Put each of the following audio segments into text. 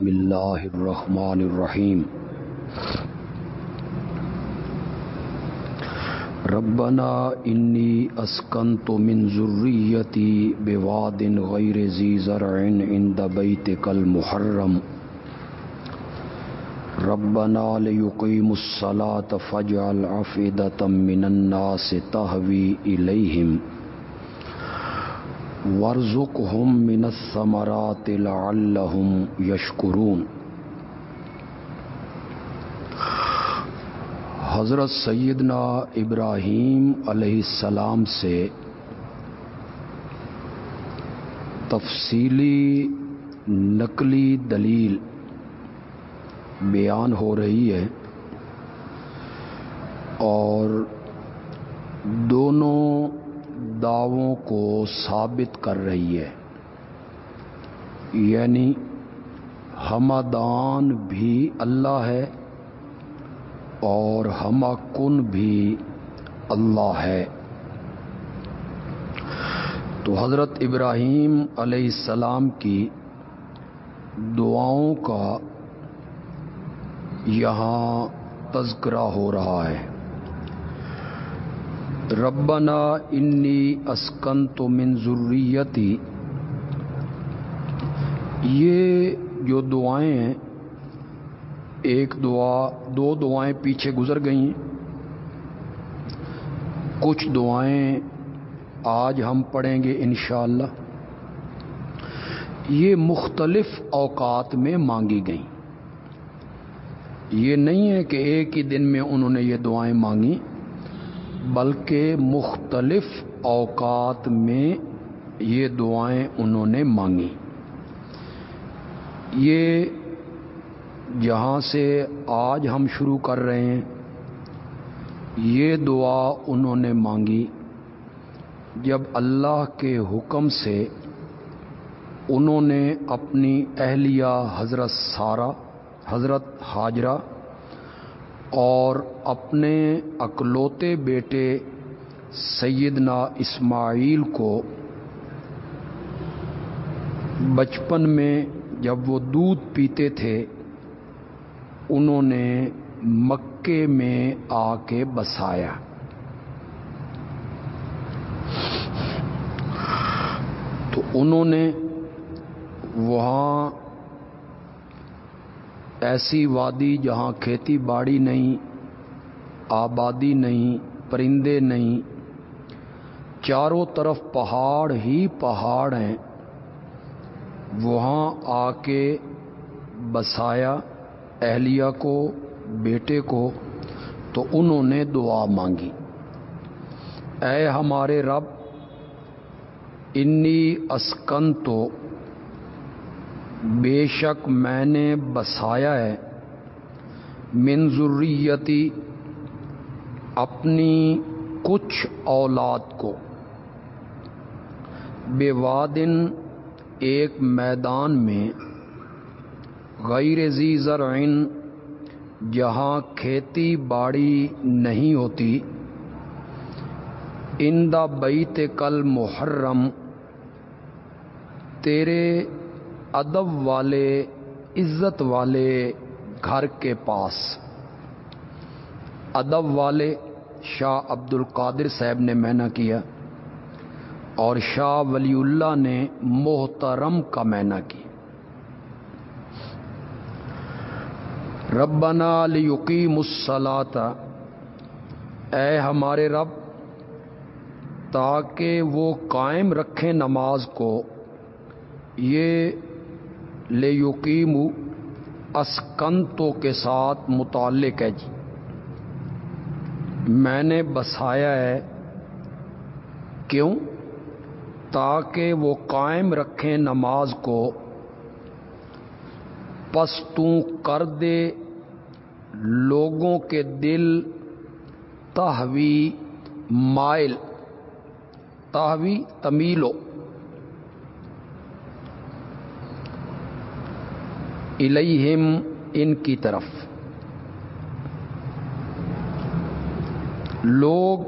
بسم اللہ الرحمن الرحیم ربنا انی اسکنت من ذریتی بواد غیر ذی زرع عند بیتک المحرم ربنا لیقیم الصلاة فاجعل عفدة من الناس تهوی الیہم ورزقهم من الثمرات لعلهم یشکرون حضرت سیدنا ابراہیم علیہ السلام سے تفصیلی نقلی دلیل بیان ہو رہی ہے اور دونوں دعووں کو ثابت کر رہی ہے۔ یعنی ہمادان بھی اللہ ہے اور ہما کن بھی اللہ ہے۔ تو حضرت ابراہیم علیہ السلام کی دعاؤں کا یہاں تذکرہ ہو رہا ہے۔ ربنا انی اسکن تو من یہ جو دعائیں ہیں، ایک دعا، دو دعائیں پیچھے گزر گئیں۔ کچھ دعائیں آج ہم پڑھیں گے انشاءاللہ۔ یہ مختلف اوقات میں مانگی گئیں۔ یہ نہیں ہے کہ ایک ہی دن میں انہوں نے یہ دعائیں مانگی بلکہ مختلف اوقات میں یہ دعائیں انہوں نے مانگی۔ یہ جہاں سے آج ہم شروع کر رہے ہیں، یہ دعا انہوں نے مانگی۔ جب اللہ کے حکم سے انہوں نے اپنی اہلیہ حضرت سارا حضرت حاجرہ اور اپنے اکلوتے بیٹے سیدنا اسماعیل کو بچپن میں جب وہ دودھ پیتے تھے، انہوں نے مکے میں آ کے بسایا۔ تو انہوں نے وہاں ایسی وادی جہاں کھیتی باڑی نہیں، آبادی نہیں، پرندے نہیں۔ چاروں طرف پہاڑ ہی پہاڑ ہیں۔ وہاں آ کے بسایا اہلیہ کو، بیٹے کو، تو انہوں نے دعا مانگی۔ اے ہمارے رب، انی اسکن تو بے شک میں نے بسایا ہے۔ من ضروریتی اپنی کچھ اولاد کو۔ بے وادن ایک میدان میں غیر زی زرعن جہاں کھیتی باڑی نہیں ہوتی۔ اندا بیت کل محرم۔ تیرے ادب والے، عزت والے گھر کے پاس۔ ادب والے شاہ عبد القادر صاحب نے مینا کیا اور شاہ ولی اللہ نے محترم کا مینا کیا۔ ربنا لیقیم الصلاۃ۔ اے ہمارے رب، تاکہ وہ قائم رکھیں نماز کو، یہ لے یقیم اسکنتوں کے ساتھ متعلق ہے جی۔ میں نے بسایا ہے۔ کیوں؟ تاکہ وہ قائم رکھیں نماز کو۔ پستوں کر دے۔ لوگوں کے دل تحوی مائل۔ تحوی تمیلو الیہم ان کی طرف۔ لوگ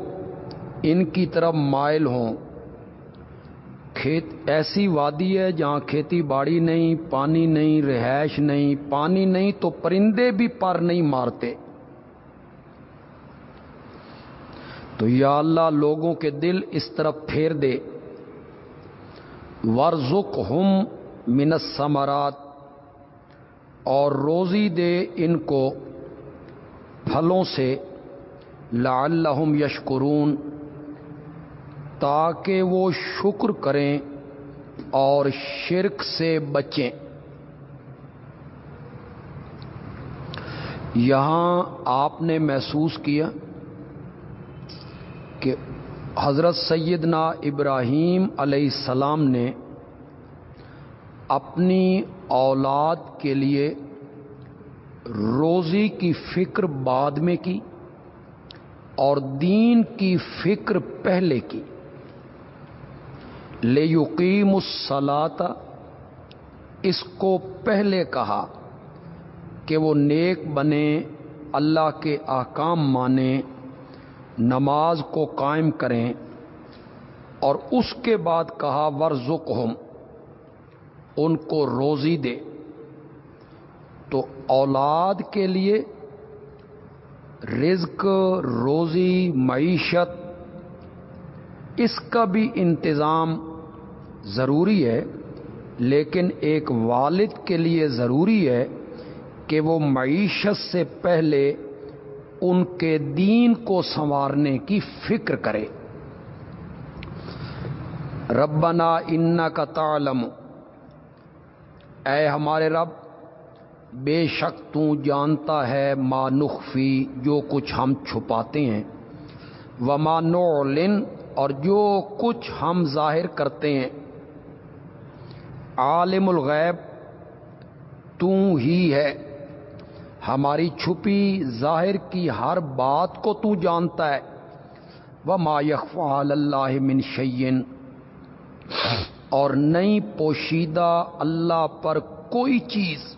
ان کی طرف مائل ہوں۔ کھیت ایسی وادی ہے جہاں کھیتی باڑی نہیں، پانی نہیں، رہائش نہیں۔ پانی نہیں تو پرندے بھی پر نہیں مارتے۔ تو یا اللہ لوگوں کے دل اس طرف پھیر دے۔ ورژک ہم منت سمرات اور روزی دے ان کو پھلوں سے لعلہم یشکرون، تاکہ وہ شکر کریں اور شرک سے بچیں۔ یہاں آپ نے محسوس کیا کہ حضرت سیدنا ابراہیم علیہ السلام نے اپنی اولاد کے لیے روزی کی فکر بعد میں کی اور دین کی فکر پہلے کی۔ لے یقیم السلاتا اس کو پہلے کہا کہ وہ نیک بنے، اللہ کے احکام مانیں، نماز کو قائم کریں اور اس کے بعد کہا ورژک ہم ان کو روزی دے۔ تو اولاد کے لیے رزق، روزی، معیشت، اس کا بھی انتظام ضروری ہے، لیکن ایک والد کے لیے ضروری ہے کہ وہ معیشت سے پہلے ان کے دین کو سنوارنے کی فکر کرے۔ ربنا ان کا تعلم۔ اے ہمارے رب، بے شک تو جانتا ہے ما نخفی، جو کچھ ہم چھپاتے ہیں، وما نعلن، اور جو کچھ ہم ظاہر کرتے ہیں۔ عالم الغیب، تو ہی ہے۔ ہماری چھپی ظاہر کی ہر بات کو تو جانتا ہے۔ وہ ما اللہ من شعین اور نئی پوشیدہ اللہ پر کوئی چیز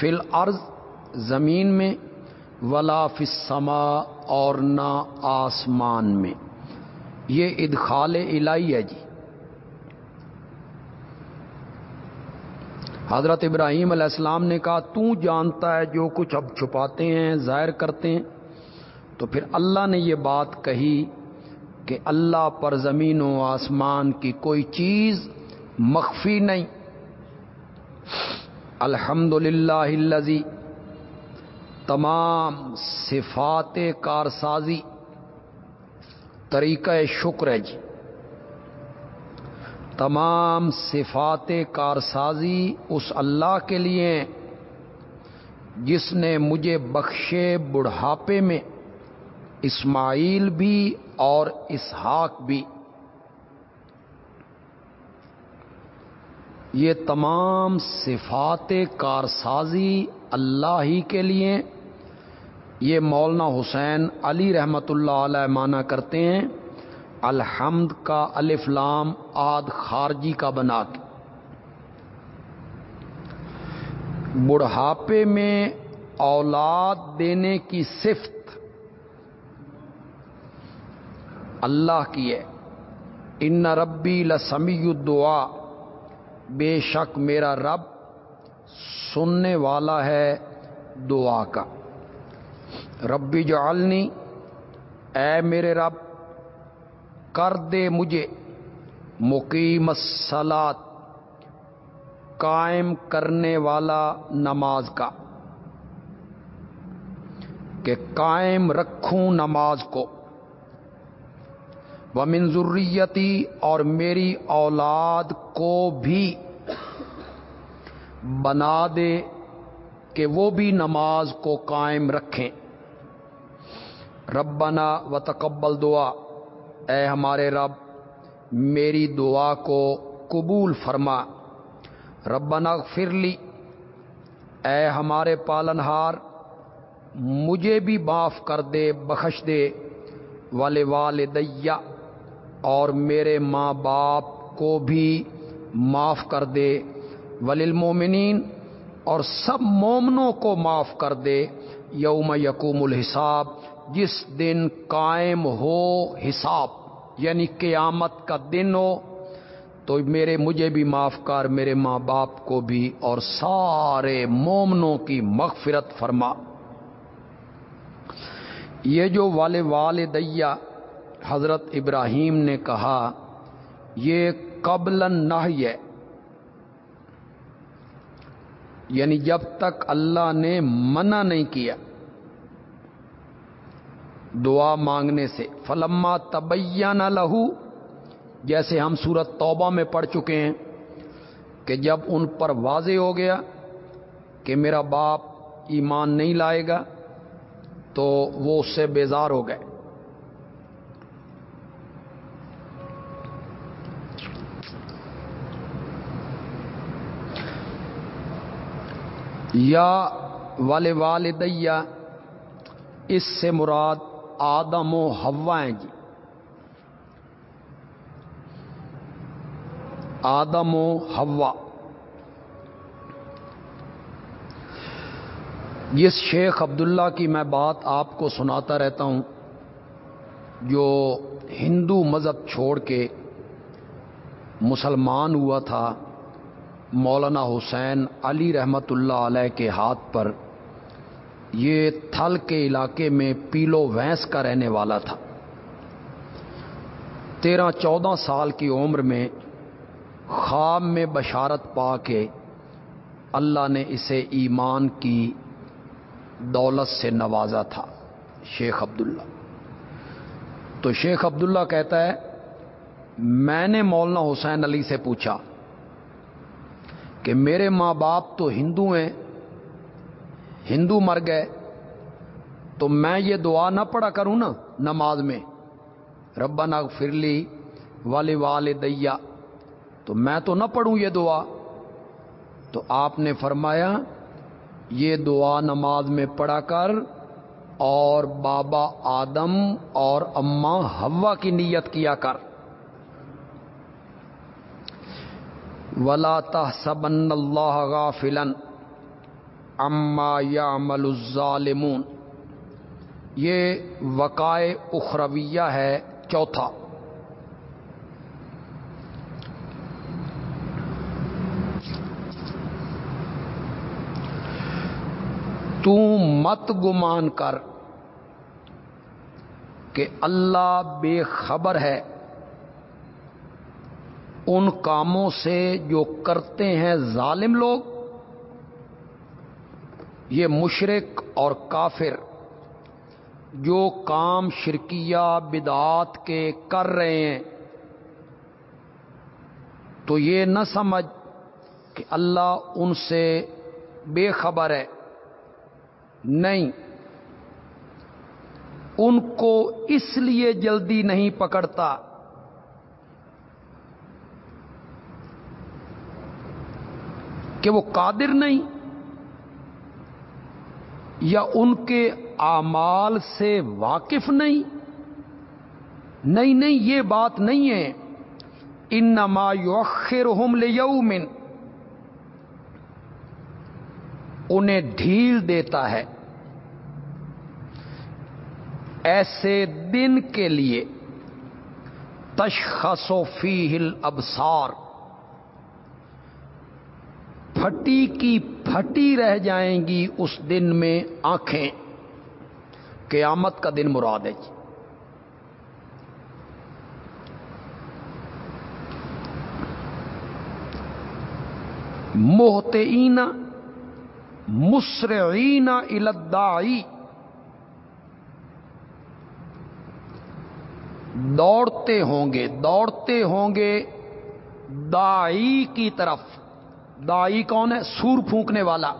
فل عرض زمین میں ولا فسما اور نہ آسمان میں۔ یہ ادخال الہی ہے جی۔ حضرت ابراہیم علیہ السلام نے کہا، تو جانتا ہے جو کچھ اب چھپاتے ہیں، ظاہر کرتے ہیں۔ تو پھر اللہ نے یہ بات کہی کہ اللہ پر زمین و آسمان کی کوئی چیز مخفی نہیں۔ الحمد للہ تمام صفات کارسازی طریقہ شکر ہے جی۔ تمام صفات کارسازی اس اللہ کے لیے جس نے مجھے بخشے بڑھاپے میں اسماعیل بھی اور اسحاق بھی۔ یہ تمام صفات کارسازی اللہ ہی کے لیے یہ مولانا حسین علی رحمت اللہ علیہ مانا کرتے ہیں۔ الحمد کا الف لام آد خارجی کا بنا کے۔ بڑھاپے میں اولاد دینے کی صفت اللہ کی ہے۔ ان ربی لسمی دعا بے شک میرا رب سننے والا ہے دعا کا۔ ربی جو اے میرے رب، کر دے مجھے مقیم سلاد قائم کرنے والا نماز کا۔ کہ قائم رکھوں نماز کو۔ وہ منظوریتی اور میری اولاد کو بھی بنا دے کہ وہ بھی نماز کو قائم رکھیں۔ ربنا و تقبل دعا۔ اے ہمارے رب، میری دعا کو قبول فرما۔ ربنا فرلی اے ہمارے پالنہار، مجھے بھی معاف کر دے، بخش دے۔ والے والدیا اور میرے ماں باپ کو بھی معاف کر دے۔ وللمومنین اور سب مومنوں کو معاف کر دے۔ یوم یقوم الحساب، جس دن قائم ہو حساب یعنی قیامت کا دن ہو، تو میرے مجھے بھی معاف کر، میرے ماں باپ کو بھی، اور سارے مومنوں کی مغفرت فرما۔ یہ جو والے والدیا حضرت ابراہیم نے کہا، یہ قبل نہ ہے۔ یعنی جب تک اللہ نے منع نہیں کیا دعا مانگنے سے۔ فلما تبیا نہ لہو، جیسے ہم سورت توبہ میں پڑھ چکے ہیں کہ جب ان پر واضح ہو گیا کہ میرا باپ ایمان نہیں لائے گا، تو وہ اس سے بیزار ہو گئے۔ یا والے والدیا اس سے مراد آدم و ہوا ہیں جی۔ آدم و ہوا جس شیخ عبداللہ کی میں بات آپ کو سناتا رہتا ہوں، جو ہندو مذہب چھوڑ کے مسلمان ہوا تھا۔ مولانا حسین علی رحمت اللہ علیہ کے ہاتھ پر یہ تھل کے علاقے میں پیلو وینس کا رہنے والا تھا۔ تیرہ چودہ سال کی عمر میں خواب میں بشارت پا کے اللہ نے اسے ایمان کی دولت سے نوازا تھا، شیخ عبداللہ۔ تو شیخ عبداللہ کہتا ہے، میں نے مولانا حسین علی سے پوچھا کہ میرے ماں باپ تو ہندو ہیں، ہندو مر گئے، تو میں یہ دعا نہ پڑھا کروں نا نماز میں۔ ربا ناگ فرلی والی وال دیا تو میں تو نہ پڑھوں یہ دعا۔ تو آپ نے فرمایا، یہ دعا نماز میں پڑھا کر اور بابا آدم اور اماں ہوا کی نیت کیا کر۔ ولا تحسبن اللہ غافلا اما یعمل الظالمون۔ یہ وقائے اخرویہ ہے چوتھا۔ تو مت گمان کر کہ اللہ بے خبر ہے۔ ان کاموں سے جو کرتے ہیں ظالم لوگ، یہ مشرق اور کافر جو کام شرکیہ بدعات کے کر رہے ہیں، تو یہ نہ سمجھ کہ اللہ ان سے بے خبر ہے۔ نہیں، ان کو اس لیے جلدی نہیں پکڑتا۔ کہ وہ قادر نہیں یا ان کے اعمال سے واقف نہیں نہیں نہیں یہ بات نہیں ہے ان نما یوخر ہوم لے انہیں ڈھیل دیتا ہے ایسے دن کے لیے تشخص و فی ہل ابسار پھٹی کی پھٹی رہ جائیں گی اس دن میں آنکھیں۔ قیامت کا دن مراد ہے جی۔ محتعین مسرعین الدائی دوڑتے ہوں گے، دوڑتے ہوں گے دائی کی طرف۔ دائی کون ہے؟ سور پھونکنے والا۔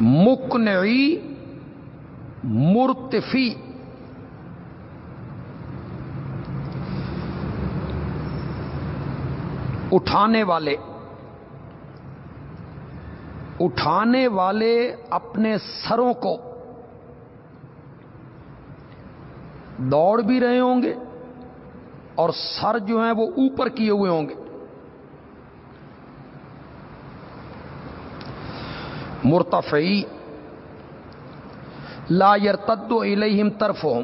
مکنعی مرتفی۔ اٹھانے والے۔ اٹھانے والے اپنے سروں کو۔ دوڑ بھی رہے ہوں گے۔ اور سر جو ہیں وہ اوپر کیے ہوئے ہوں گے۔ مرتفعی، لا یرتد الیہم طرف ہوں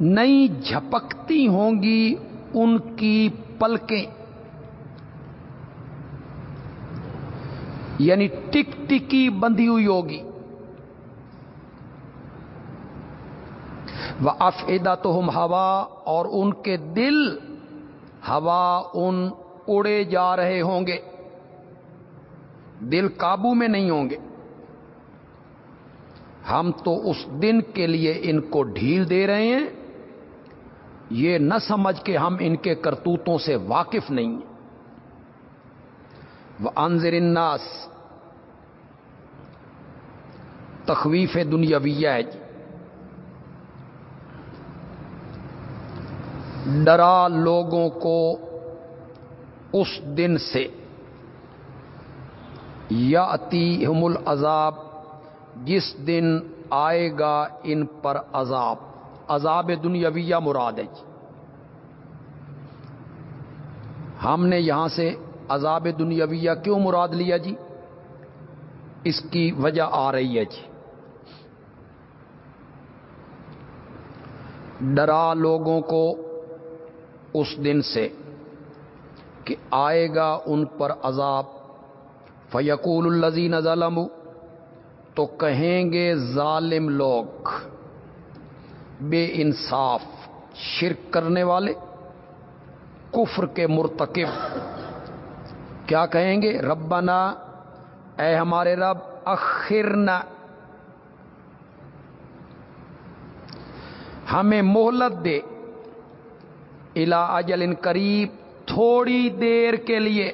نہیں جھپکتی ہوں گی ان کی پلکیں۔ یعنی ٹک ٹکی بندھی ہوئی ہوگی۔ وہ افیدا تو ہم ہوا اور ان کے دل ہوا ان اڑے جا رہے ہوں گے۔ دل قابو میں نہیں ہوں گے۔ ہم تو اس دن کے لیے ان کو ڈھیل دے رہے ہیں۔ یہ نہ سمجھ کے ہم ان کے کرتوتوں سے واقف نہیں ہیں۔ وہ انضر الناس، تخویف دنیاویہ ہے جی۔ ڈرا لوگوں کو اس دن سے۔ یا اتی العذاب، جس دن آئے گا ان پر عذاب۔ عذاب دنیاویہ مراد ہے جی۔ ہم نے یہاں سے عذاب دنیاویہ کیوں مراد لیا جی؟ اس کی وجہ آ رہی ہے جی۔ ڈرا لوگوں کو اس دن سے کہ آئے گا ان پر عذاب۔ فیقول الزین ظلم تو کہیں گے ظالم لوگ، بے انصاف، شرک کرنے والے، کفر کے مرتکب۔ کیا کہیں گے؟ ربنا، اے ہمارے رب، اخرنا۔ ہمیں مہلت دے۔ الا اجل ان قریب تھوڑی دیر کے لیے۔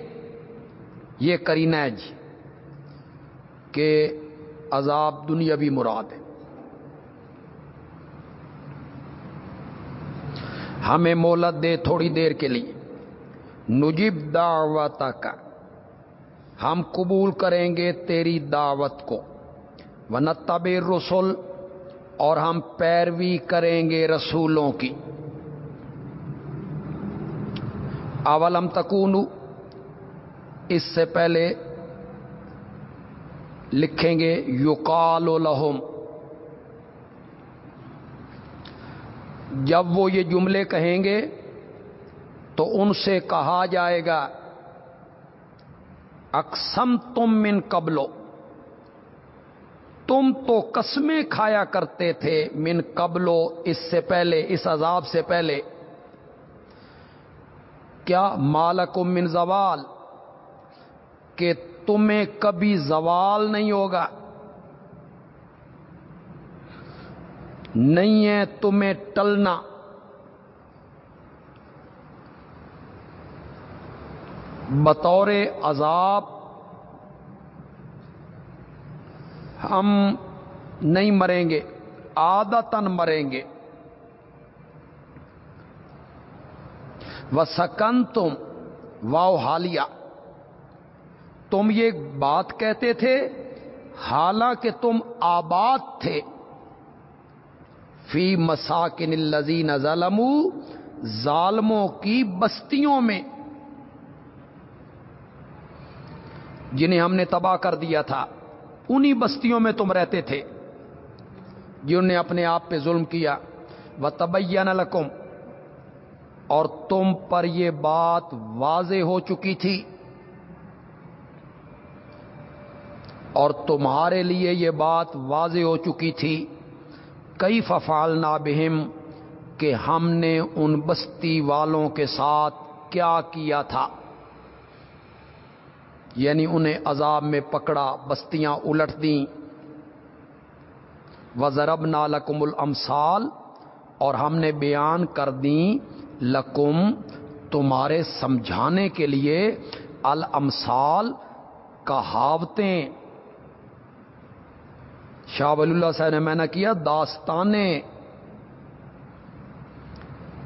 یہ کرینا ہے جی کہ عذاب دنیا بھی مراد ہے۔ ہمیں مولت دے تھوڑی دیر کے لیے۔ نجیب دعوت کا ہم قبول کریں گے تیری دعوت کو۔ ونتب رسول اور ہم پیروی کریں گے رسولوں کی۔ اولم تکون اس سے پہلے لکھیں گے یوکال لہم جب وہ یہ جملے کہیں گے، تو ان سے کہا جائے گا اکسم تم من قبلو۔ تم تو قسمیں کھایا کرتے تھے من قبلو اس سے پہلے، اس عذاب سے پہلے۔ کیا مالک من زوال؟ کہ تمہیں کبھی زوال نہیں ہوگا۔ نہیں ہے تمہیں ٹلنا۔ بطور عذاب ہم نہیں مریں گے آدتن مریں گے۔ و سکن تم واؤ حالیہ۔ تم یہ بات کہتے تھے، حالانکہ تم آباد تھے۔ فی مساکن الزین ظلم ظالموں کی بستیوں میں۔ جنہیں ہم نے تباہ کر دیا تھا، انہی بستیوں میں تم رہتے تھے، جنہوں نے اپنے آپ پہ ظلم کیا۔ وہ تبین لکم اور تم پر یہ بات واضح ہو چکی تھی اور تمہارے لیے یہ بات واضح ہو چکی تھی کئی ففال نابہم کہ ہم نے ان بستی والوں کے ساتھ کیا کیا تھا؟ یعنی انہیں عذاب میں پکڑا، بستیاں الٹ دیں۔ وزرب نالکم الامسال اور ہم نے بیان کر دیں لکم، تمہارے سمجھانے کے لیے المسال کہاوتیں۔ شاہ ولی اللہ صاحب نے میں نے کیا داستانیں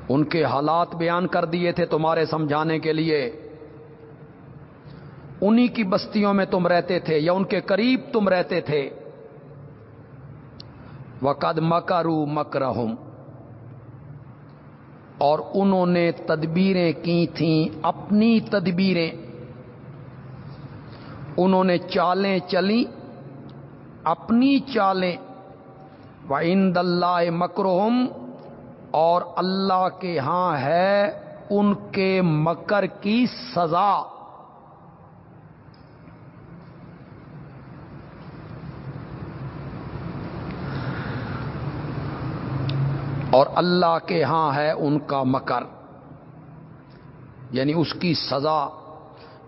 ان کے حالات بیان کر دیے تھے تمہارے سمجھانے کے لیے۔ انہی کی بستیوں میں تم رہتے تھے یا ان کے قریب تم رہتے تھے۔ وقد مکرو مکرہم۔ اور انہوں نے تدبیریں کی تھیں، اپنی تدبیریں۔ انہوں نے چالیں چلی، اپنی چالیں۔ و ان اللہ مکروہم اور اللہ کے ہاں ہے ان کے مکر کی سزا۔ اور اللہ کے ہاں ہے ان کا مکر یعنی اس کی سزا۔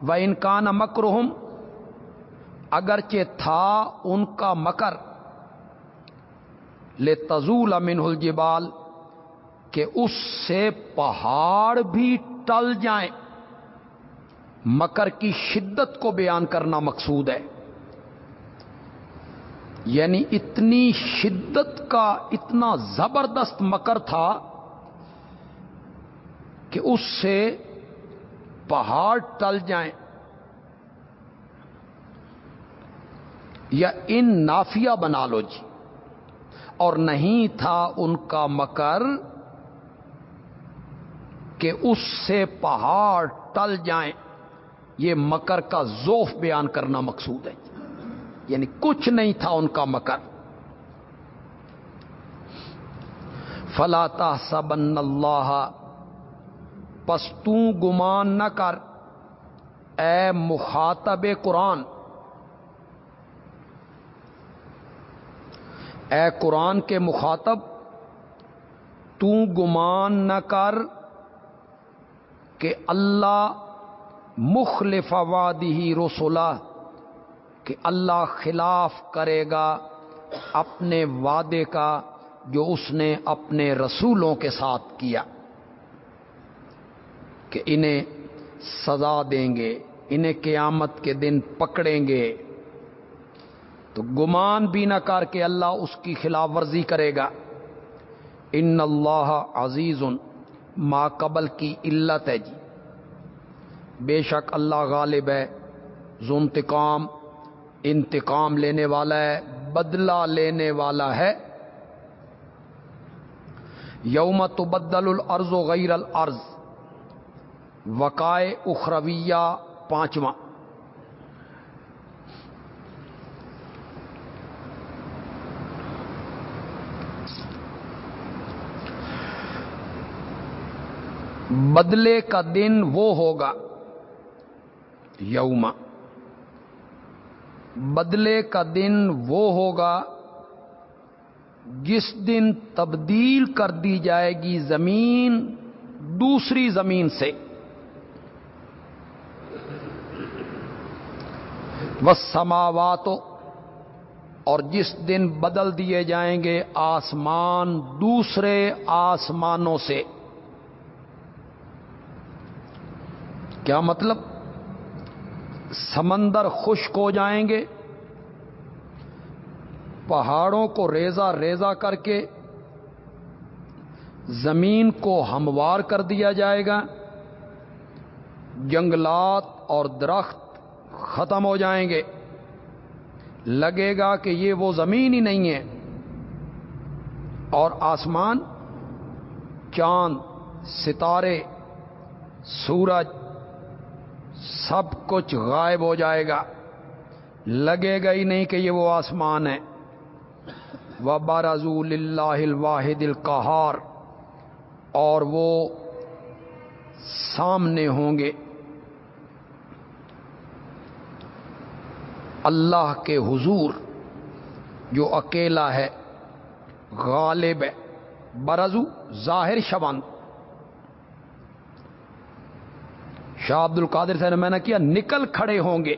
و انکان مکرہم، اگرچہ تھا ان کا مکر۔ لے تزول امن الجبال، کہ اس سے پہاڑ بھی ٹل جائیں۔ مکر کی شدت کو بیان کرنا مقصود ہے۔ یعنی اتنی شدت کا اتنا زبردست مکر تھا کہ اس سے پہاڑ ٹل جائیں۔ یا ان نافیہ بنا لو جی۔ اور نہیں تھا ان کا مکر کہ اس سے پہاڑ ٹل جائیں۔ یہ مکر کا زوف بیان کرنا مقصود ہے۔ یعنی کچھ نہیں تھا ان کا مکر۔ فلاتا سبن اللہ پستوں گمان نہ کر۔ اے مخاطب قرآن، اے قرآن کے مخاطب، تو گمان نہ کر کہ اللہ مخلف وادی رسولہ۔ کہ اللہ خلاف کرے گا اپنے وعدے کا جو اس نے اپنے رسولوں کے ساتھ کیا کہ انہیں سزا دیں گے، انہیں قیامت کے دن پکڑیں گے۔ تو گمان بھی نہ کر کے اللہ اس کی خلاف ورزی کرے گا۔ ان اللہ عزیز ما قبل کی علت ہے جی۔ بے شک اللہ غالب ہے انتقام انتقام لینے والا ہے، بدلہ لینے والا ہے۔ یوم تبدل الارض و غیر الارض وقائے اخرویہ پانچواں۔ بدلے کا دن وہ ہوگا یوما بدلے کا دن وہ ہوگا جس دن تبدیل کر دی جائے گی زمین دوسری زمین سے۔ وہ سماوات اور جس دن بدل دیے جائیں گے آسمان دوسرے آسمانوں سے۔ کیا مطلب؟ سمندر خشک ہو جائیں گے۔ پہاڑوں کو ریزا ریزا کر کے زمین کو ہموار کر دیا جائے گا۔ جنگلات اور درخت ختم ہو جائیں گے۔ لگے گا کہ یہ وہ زمین ہی نہیں ہے۔ اور آسمان، چاند، ستارے، سورج سب کچھ غائب ہو جائے گا۔ لگے گا ہی نہیں کہ یہ وہ آسمان ہے۔ وہ بارضول اللہ الواحد القہار اور وہ سامنے ہوں گے۔ اللہ کے حضور جو اکیلا ہے، غالب ہے۔ برضو ظاہر شبند شاہ عبد القادر صاحب نے میں نے کیا، نکل کھڑے ہوں گے۔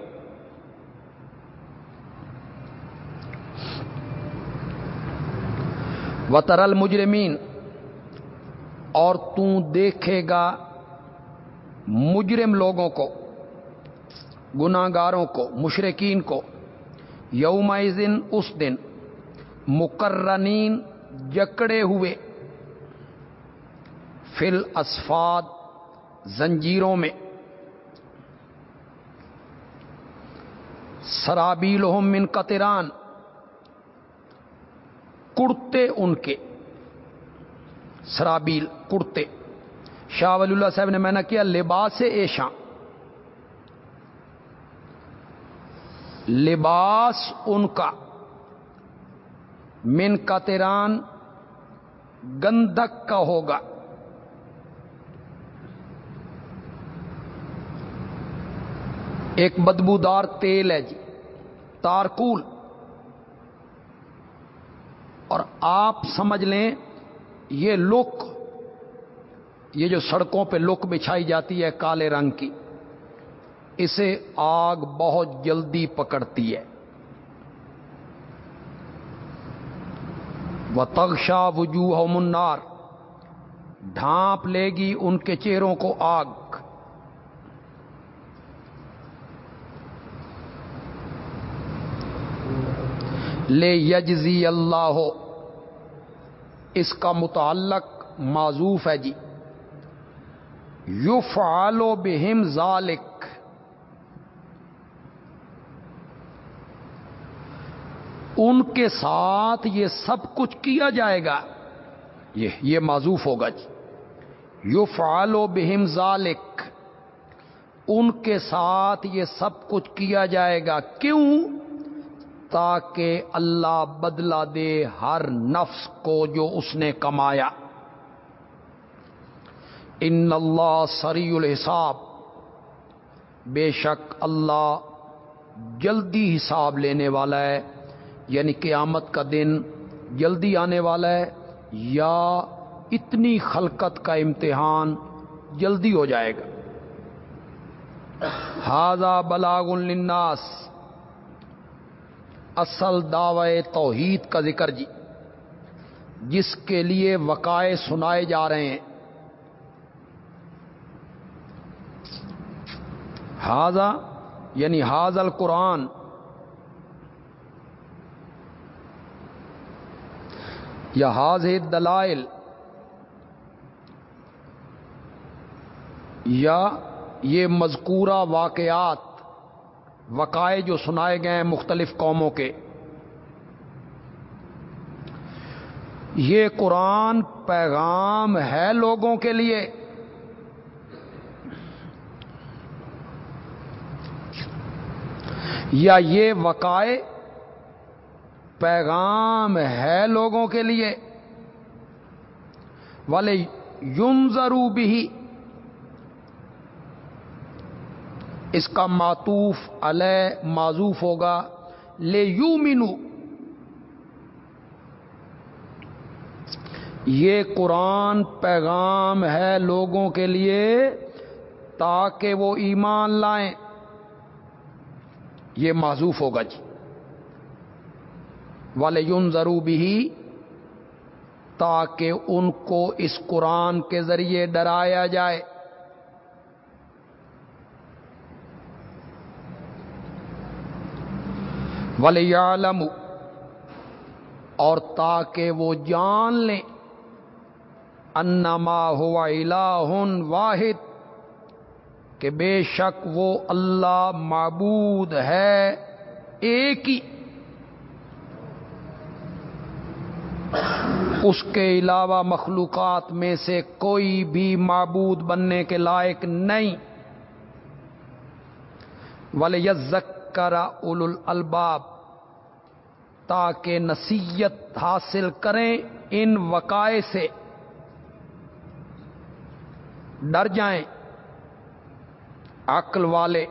وطرل مجرمین اور تو دیکھے گا مجرم لوگوں کو گناگاروں کو مشرقین کو۔ یوم دن اس دن مقررین جکڑے ہوئے فل اسفاد زنجیروں میں۔ سرابیل من قطران کرتے ان کے۔ سرابیل کرتے شاہ ولی اللہ صاحب نے میں نے کیا لباس ایشاں۔ لباس ان کا۔ من قطران، گندک کا ہوگا۔ ایک بدبودار تیل ہے جی تارکول اور آپ سمجھ لیں، یہ لک، یہ جو سڑکوں پہ لک بچھائی جاتی ہے کالے رنگ کی، اسے آگ بہت جلدی پکڑتی ہے۔ وہ تغشا وجوہ منار ڈھانپ لے گی ان کے چہروں کو آگ۔ لے یجزی اللہ ہو اس کا متعلق معذوف ہے جی۔ یو فعالو بہم ذالک۔ ان کے ساتھ یہ سب کچھ کیا جائے گا۔ یہ یہ معذوف ہوگا جی۔ یو فعالو بہم ذالک۔ ان کے ساتھ یہ سب کچھ کیا جائے گا۔ کیوں؟ تاکہ اللہ بدلا دے ہر نفس کو جو اس نے کمایا۔ ان اللہ سری الحساب۔ بے شک اللہ جلدی حساب لینے والا ہے یعنی قیامت کا دن جلدی آنے والا ہے، یا اتنی خلقت کا امتحان جلدی ہو جائے گا۔ ہاضا بلاگ الناس اصل دعوے توحید کا ذکر جی جس کے لیے وقائے سنائے جا رہے ہیں۔ ہاضا یعنی حاض القرآن۔ یا حاض دلائل یا یہ مذکورہ واقعات۔ وقائے جو سنائے گئے ہیں مختلف قوموں کے۔ یہ قرآن پیغام ہے لوگوں کے لیے۔ یا یہ وقائے پیغام ہے لوگوں کے لیے۔ والے یون ضرور بھی اس کا معطوف علیہ معذوف ہوگا۔ لے یو مینو یہ قرآن پیغام ہے لوگوں کے لیے تاکہ وہ ایمان لائیں۔ یہ معذوف ہوگا جی۔ والے یون ضرور بھی تاکہ ان کو اس قرآن کے ذریعے ڈرایا جائے۔ ولیالم اور تاکہ وہ جان لیں انما ہوا الہ واحد، کہ بے شک وہ اللہ معبود ہے ایک ہی۔ اس کے علاوہ مخلوقات میں سے کوئی بھی معبود بننے کے لائق نہیں۔ ولی کرا اول الباب تاکہ نصیت حاصل کریں ان وقائے سے۔ ڈر جائیں۔ عقل والے۔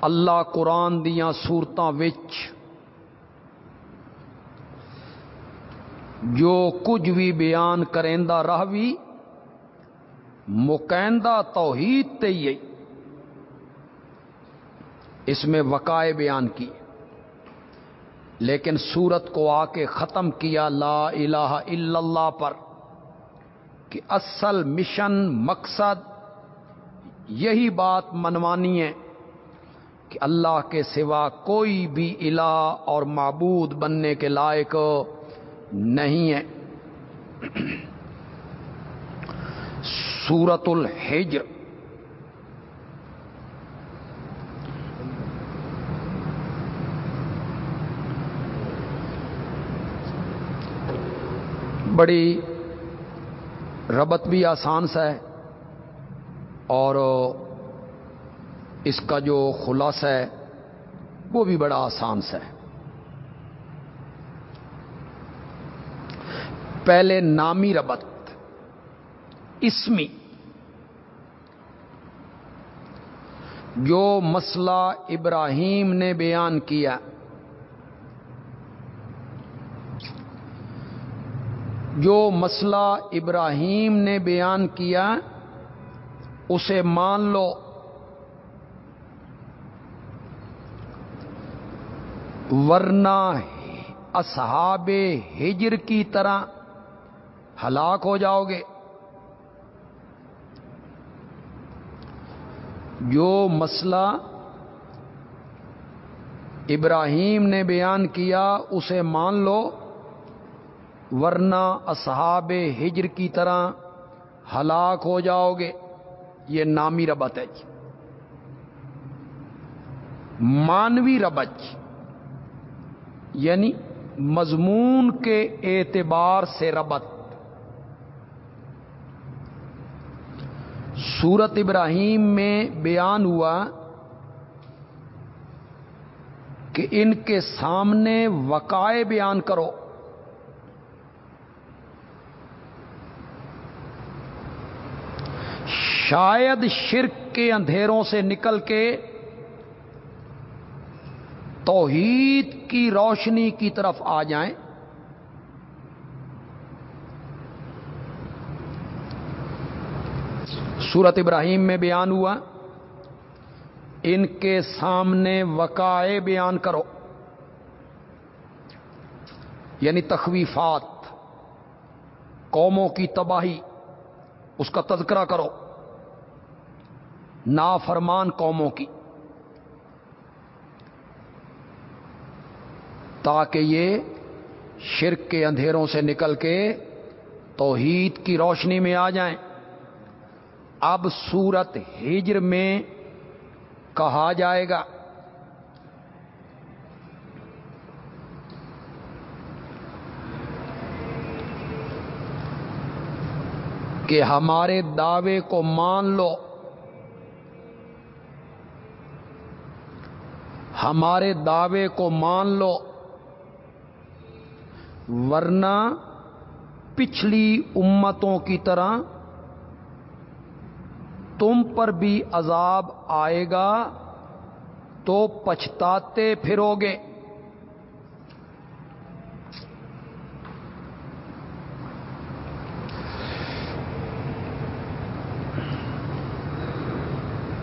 اللہ قرآن دیا سورتوں جو کچھ بھی بیان کریں رہ بھی مکیندہ توحید تے اس میں وقائے بیان کی۔ لیکن سورت کو آ کے ختم کیا لا الہ الا اللہ پر کہ اصل مشن، مقصد یہی بات منوانی ہے کہ اللہ کے سوا کوئی بھی الہ اور معبود بننے کے لائق نہیں ہے۔ سورت الحجر بڑی ربط بھی آسان سا ہے اور اس کا جو خلاصہ ہے وہ بھی بڑا آسان سا ہے۔ پہلے نامی ربط، اسمی، جو مسئلہ ابراہیم نے بیان کیا۔ جو مسئلہ ابراہیم نے بیان کیا اسے مان لو۔ ورنہ اصحاب ہجر کی طرح ہلاک ہو جاؤ گے۔ جو مسئلہ ابراہیم نے بیان کیا اسے مان لو۔ ورنہ اصحاب ہجر کی طرح ہلاک ہو جاؤ گے۔ یہ نامی ربط ہے جی۔ مانوی ربچ جی۔ یعنی مضمون کے اعتبار سے ربط۔ سورت ابراہیم میں بیان ہوا کہ ان کے سامنے وقائے بیان کرو۔ شاید شرک کے اندھیروں سے نکل کے توحید کی روشنی کی طرف آ جائیں۔ سورت ابراہیم میں بیان ہوا، ان کے سامنے وقائے بیان کرو۔ یعنی تخویفات، قوموں کی تباہی، اس کا تذکرہ کرو۔ نافرمان قوموں کی۔ تاکہ یہ شرک کے اندھیروں سے نکل کے توحید کی روشنی میں آ جائیں۔ اب سورت ہجر میں کہا جائے گا، کہ ہمارے دعوے کو مان لو۔ ہمارے دعوے کو مان لو، ورنہ پچھلی امتوں کی طرح تم پر بھی عذاب آئے گا تو پچھتاتے پھرو گے۔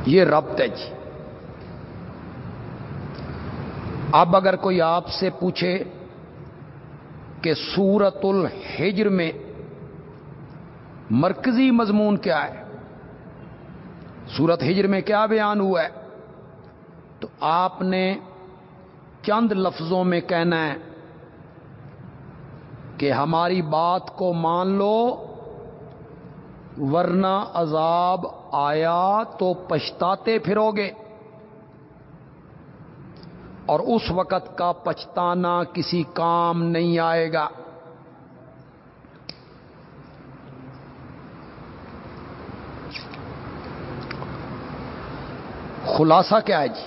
یہ ربط ہے جی۔ اب اگر کوئی آپ سے پوچھے کہ سورت الحجر میں مرکزی مضمون کیا ہے سورت ہجر میں کیا بیان ہوا ہے، تو آپ نے چند لفظوں میں کہنا ہے کہ ہماری بات کو مان لو، ورنہ عذاب آیا تو پچھتاتے پھرو گے۔ اور اس وقت کا پچھتانا کسی کام نہیں آئے گا۔ خلاصہ کیا ہے جی؟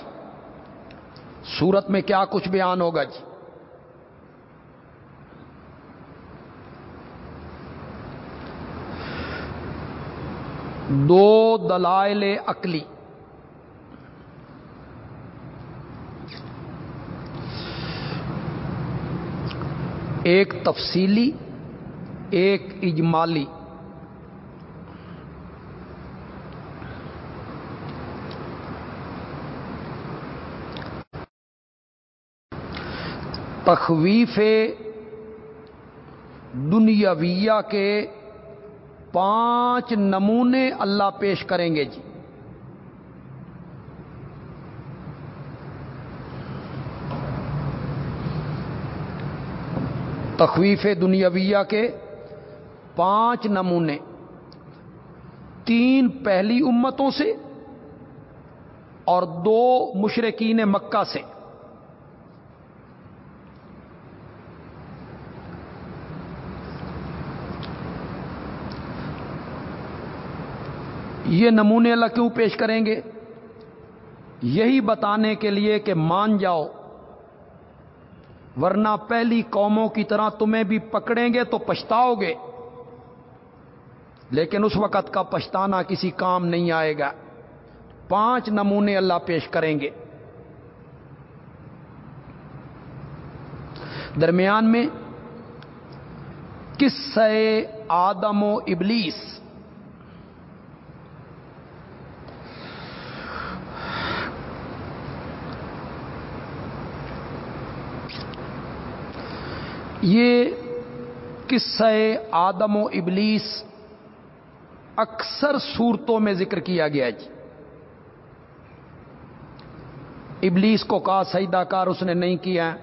سورت میں کیا کچھ بیان ہوگا جی؟ دو دلائل عقلی۔ ایک تفصیلی ایک اجمالی۔ تخویف دنیاویہ کے پانچ نمونے اللہ پیش کریں گے جی۔ تخویف دنیاویہ کے پانچ نمونے، تین پہلی امتوں سے اور دو مشرقین مکہ سے۔ یہ نمونے اللہ کیوں پیش کریں گے؟ یہی بتانے کے لیے کہ مان جاؤ ورنہ پہلی قوموں کی طرح تمہیں بھی پکڑیں گے تو پچھتاؤ گے۔ لیکن اس وقت کا پچھتانا کسی کام نہیں آئے گا۔ پانچ نمونے اللہ پیش کریں گے۔ درمیان میں کس آدم و ابلیس۔ یہ قصہ آدم و ابلیس اکثر صورتوں میں ذکر کیا گیا جی۔ ابلیس کو کہا سیدہ کار اس نے نہیں کیا۔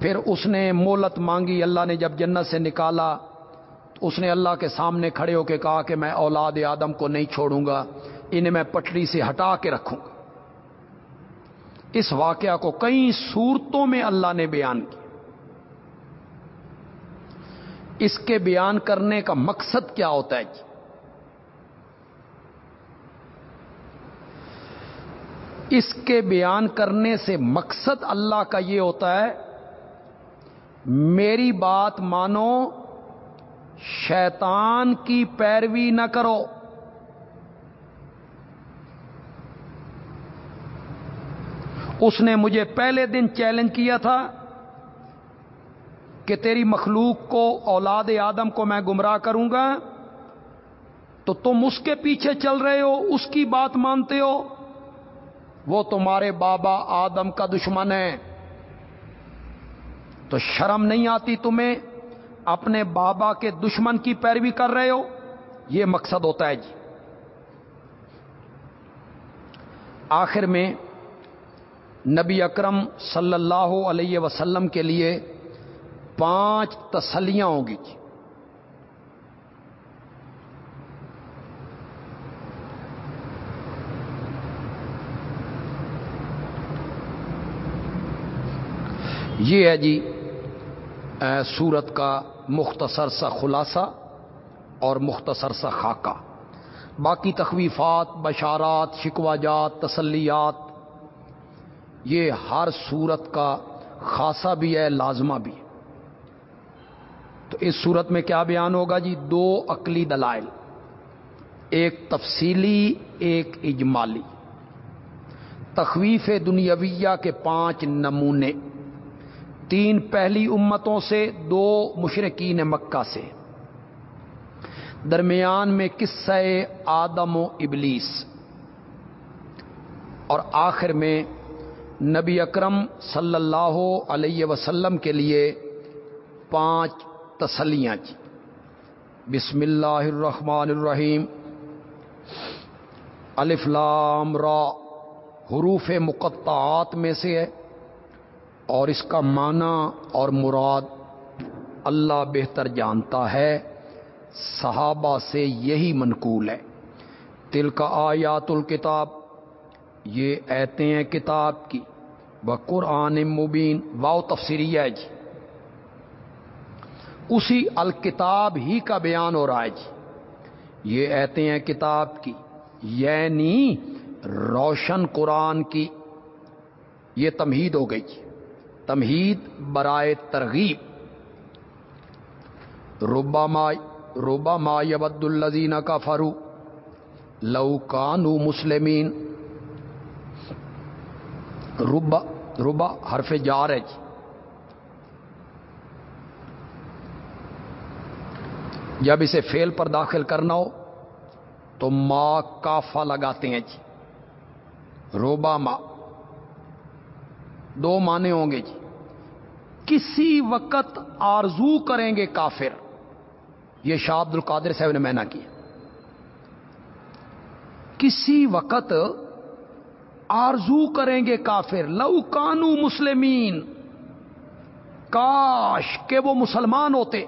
پھر اس نے مولت مانگی، اللہ نے جب جنت سے نکالا تو اس نے اللہ کے سامنے کھڑے ہو کے کہا کہ میں اولاد آدم کو نہیں چھوڑوں گا، انہیں میں پٹری سے ہٹا کے رکھوں گا۔ اس واقعہ کو کئی صورتوں میں اللہ نے بیان کیا۔ اس کے بیان کرنے کا مقصد کیا ہوتا ہے جی؟ اس کے بیان کرنے سے مقصد اللہ کا یہ ہوتا ہے، میری بات مانو، شیطان کی پیروی نہ کرو۔ اس نے مجھے پہلے دن چیلنج کیا تھا کہ تیری مخلوق کو، اولاد آدم کو میں گمراہ کروں گا، تو تم اس کے پیچھے چل رہے ہو، اس کی بات مانتے ہو، وہ تمہارے بابا آدم کا دشمن ہے۔ تو شرم نہیں آتی تمہیں اپنے بابا کے دشمن کی پیروی کر رہے ہو؟ یہ مقصد ہوتا ہے جی۔ آخر میں نبی اکرم صلی اللہ علیہ وسلم کے لیے پانچ تسلیاں ہوں گی جی۔ یہ ہے جی سورت کا مختصر سا خلاصہ اور مختصر سا خاکہ۔ باقی تخویفات، بشارات شکوا جات تسلیات، یہ ہر صورت کا خاصہ بھی ہے، لازمہ بھی ہے۔ تو اس صورت میں کیا بیان ہوگا جی؟ دو عقلی دلائل، ایک تفصیلی، ایک اجمالی۔ تخویف دنیاویہ کے پانچ نمونے، تین پہلی امتوں سے، دو مشرقین مکہ سے۔ درمیان میں قصہ آدم و ابلیس۔ اور آخر میں نبی اکرم صلی اللہ علیہ وسلم کے لیے پانچ تسلیاں جی بسم اللہ الرحمن الرحیم۔ الف لام را۔ حروف مقطعات میں سے ہے۔ اور اس کا معنی اور مراد اللہ بہتر جانتا ہے۔ صحابہ سے یہی منقول ہے۔ تل کا آیات الکتاب۔ یہ ایتے ہیں کتاب کی۔ بقرآن مبین۔ واؤ تفسیری ہے جی۔ اسی الکتاب ہی کا بیان ہو رہا ہے جی۔ یہ ایتے ہیں کتاب کی یعنی روشن قرآن کی یہ تمہید ہو گئی جی۔ تمہید برائے ترغیب۔ روبا ما روبا ما یبد الزین کا فرو لو کانو مسلمین۔ ربا ربا حرف جار ہے جی۔ جب اسے فیل پر داخل کرنا ہو تو ماں کافا لگاتے ہیں جی۔ روبا ماں۔ دو معنی ہوں گے جی۔ کسی وقت آرزو کریں گے کافر۔ یہ شاہ عبد القادر صاحب نے مینا کیا۔ کسی وقت آرزو کریں گے کافر۔ لو کانو مسلمین۔ کاش کہ وہ مسلمان ہوتے۔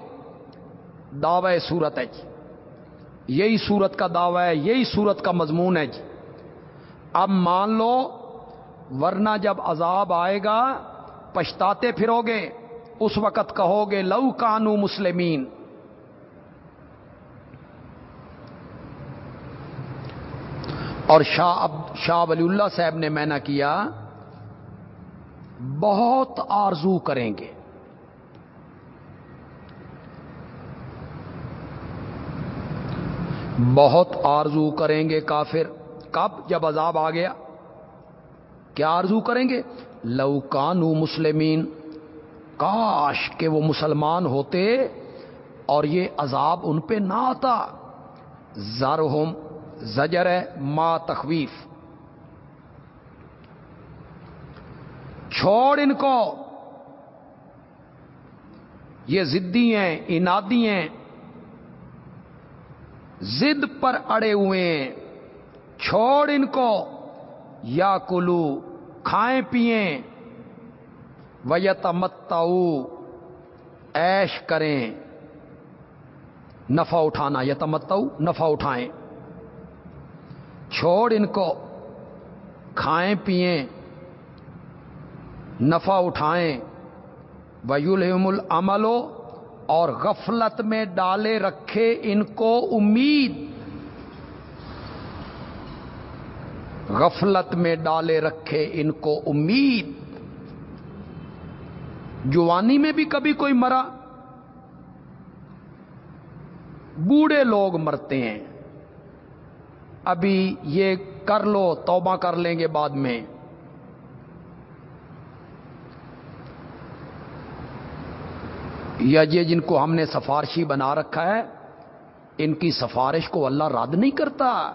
دعوی صورت ہے جی۔ یہی صورت کا دعوی ہے، یہی صورت کا مضمون ہے جی۔ اب مان لو، ورنہ جب عذاب آئے گا، پچھتاتے پھرو گے اس وقت کہو گے لو کانو مسلمین۔ اور شاہ شاہ ولی اللہ صاحب نے میں کیا، بہت آرزو کریں گے۔ بہت آرزو کریں گے کافر۔ کب؟ جب عذاب آ گیا۔ کیا آرزو کریں گے؟ لوکانو مسلمین۔ کاش کہ وہ مسلمان ہوتے اور یہ عذاب ان پہ نہ آتا۔ زر ہوم زجر ہے ما تخویف۔ چھوڑ ان کو۔ یہ زدی ہیں، انادی ہیں۔ زد پر اڑے ہوئے ہیں۔ چھوڑ ان کو۔ یا کلو، کھائیں پیئیں۔ ویت ایش کریں۔ نفع اٹھانا یتمتو نفع اٹھائیں۔ چھوڑ ان کو۔ کھائیں پیئیں۔ نفع اٹھائیں۔ ویولحم العملو اور غفلت میں ڈالے رکھے ان کو امید۔ غفلت میں ڈالے رکھے ان کو امید۔ جوانی میں بھی کبھی کوئی مرا۔ بوڑھے لوگ مرتے ہیں۔ ابھی یہ کر لو، توبہ کر لیں گے بعد میں۔ یا یہ جن کو ہم نے سفارشی بنا رکھا ہے، ان کی سفارش کو اللہ رد نہیں کرتا۔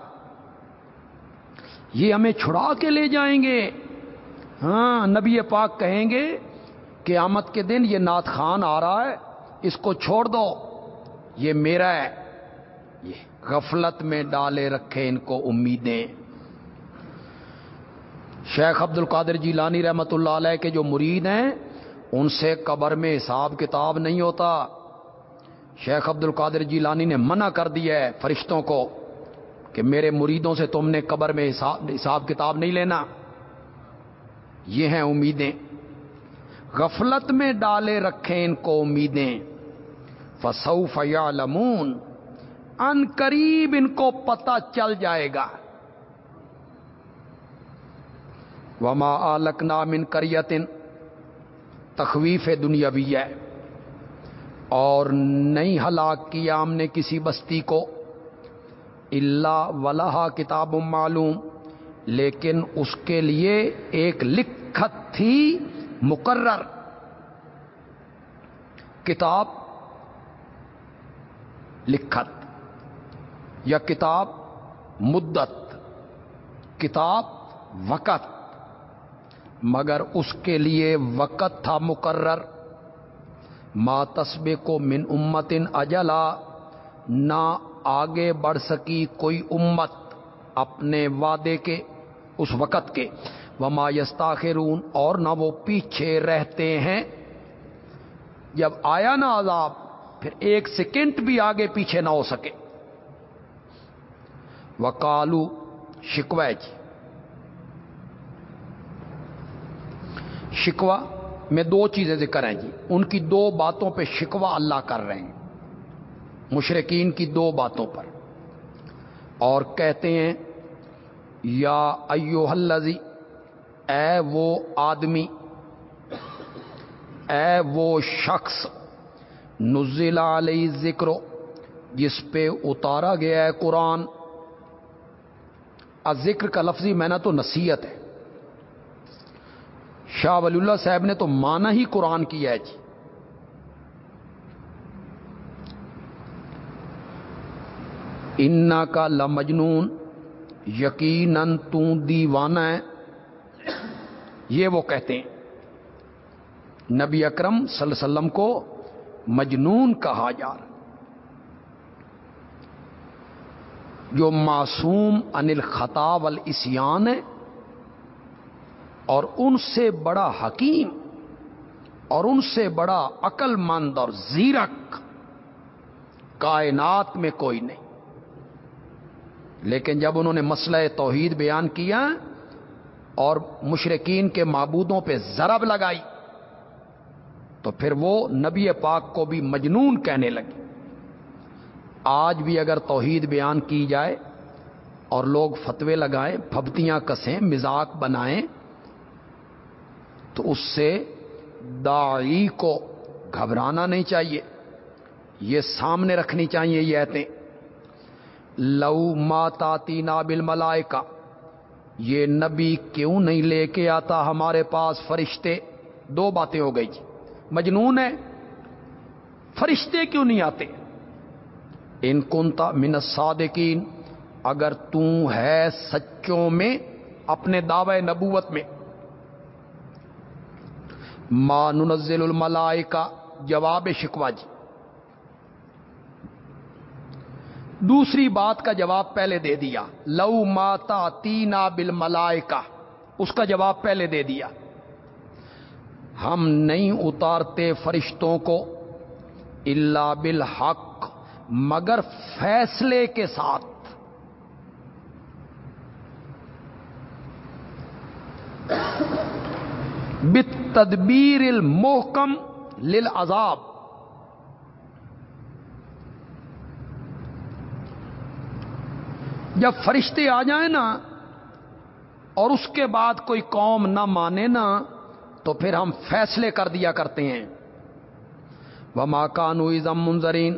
یہ ہمیں چھڑا کے لے جائیں گے۔ ہاں نبی پاک کہیں گے کہ آمد کے دن یہ نات خان آ رہا ہے، اس کو چھوڑ دو۔ یہ میرا ہے۔ یہ غفلت میں ڈالے رکھے ان کو امیدیں۔ شیخ عبد القادر جی لانی رحمت اللہ علیہ کے جو مرید ہیں ان سے قبر میں حساب کتاب نہیں ہوتا۔ شیخ عبد القادر جی لانی نے منع کر دیا ہے فرشتوں کو کہ میرے مریدوں سے تم نے قبر میں حساب حساب کتاب نہیں لینا۔ یہ ہیں امیدیں۔ غفلت میں ڈالے رکھیں ان کو امیدیں۔ فسو فیا لمون ان قریب ان کو پتہ چل جائے گا۔ وما آلک نام ان کریتن تخویف دنیا بھی ہے۔ اور نہیں ہلاک کیا ہم نے کسی بستی کو۔ اللہ ولاح کتاب معلوم۔ لیکن اس کے لیے ایک لکھت تھی مقرر۔ کتاب لکھت یا کتاب مدت۔ کتاب وقت۔ مگر اس کے لیے وقت تھا مقرر۔ ما تصبے کو من امتن اجلا نہ آگے بڑھ سکی کوئی امت اپنے وعدے کے، اس وقت کے۔ وما یستاخرون اور نہ وہ پیچھے رہتے ہیں۔ جب آیا نا عذاب، پھر ایک سیکنڈ بھی آگے پیچھے نہ ہو سکے۔ وکالو شکوہ جی۔ شکوا میں دو چیزیں ذکر ہیں جی۔ ان کی دو باتوں پہ شکوا اللہ کر رہے ہیں۔ مشرقین کی دو باتوں پر۔ اور کہتے ہیں، یا ایو الزی اے وہ آدمی، اے وہ شخص نزلہ علیہ ذکر جس پہ اتارا گیا ہے قرآن۔ ذکر کا لفظی میں نے تو نصیحت ہے۔ شاہ ولی اللہ صاحب نے تو مانا ہی قرآن کیا ہے جی۔ انا کا لمجنون، یقیناً دیوانہ ہے یہ وہ کہتے ہیں۔ نبی اکرم صلی اللہ علیہ وسلم کو مجنون کہا جا رہا جو معصوم انل خطاب الاسیان ہے اور ان سے بڑا حکیم اور ان سے بڑا عقل مند اور زیرک کائنات میں کوئی نہیں۔ لیکن جب انہوں نے مسئلہ توحید بیان کیا اور مشرقین کے معبودوں پہ ضرب لگائی، تو پھر وہ نبی پاک کو بھی مجنون کہنے لگے۔ آج بھی اگر توحید بیان کی جائے اور لوگ فتوے لگائیں پھبتیاں کسیں، مزاق بنائیں تو اس سے داعی کو گھبرانا نہیں چاہیے۔ یہ سامنے رکھنی چاہیے یہ ایتیں لو ماتا تینا بل کا یہ نبی کیوں نہیں لے کے آتا ہمارے پاس فرشتے؟ دو باتیں ہو گئی۔ مجنون ہے، فرشتے کیوں نہیں آتے؟ ان کنتا من صادقین اگر تو ہے سچوں میں، اپنے دعوے نبوت میں۔ ما ننزل الملائکہ، جواب شکوا جی۔ دوسری بات کا جواب پہلے دے دیا۔ لو ماتا تینا بل اس کا جواب پہلے دے دیا۔ ہم نہیں اتارتے فرشتوں کو اللہ بالحق، مگر فیصلے کے ساتھ۔ بت تدبیر المحکم للعذاب. جب فرشتے آ جائیں نا اور اس کے بعد کوئی قوم نہ مانے نا تو پھر ہم فیصلے کر دیا کرتے ہیں۔ وہ ماکانو ازم منظرین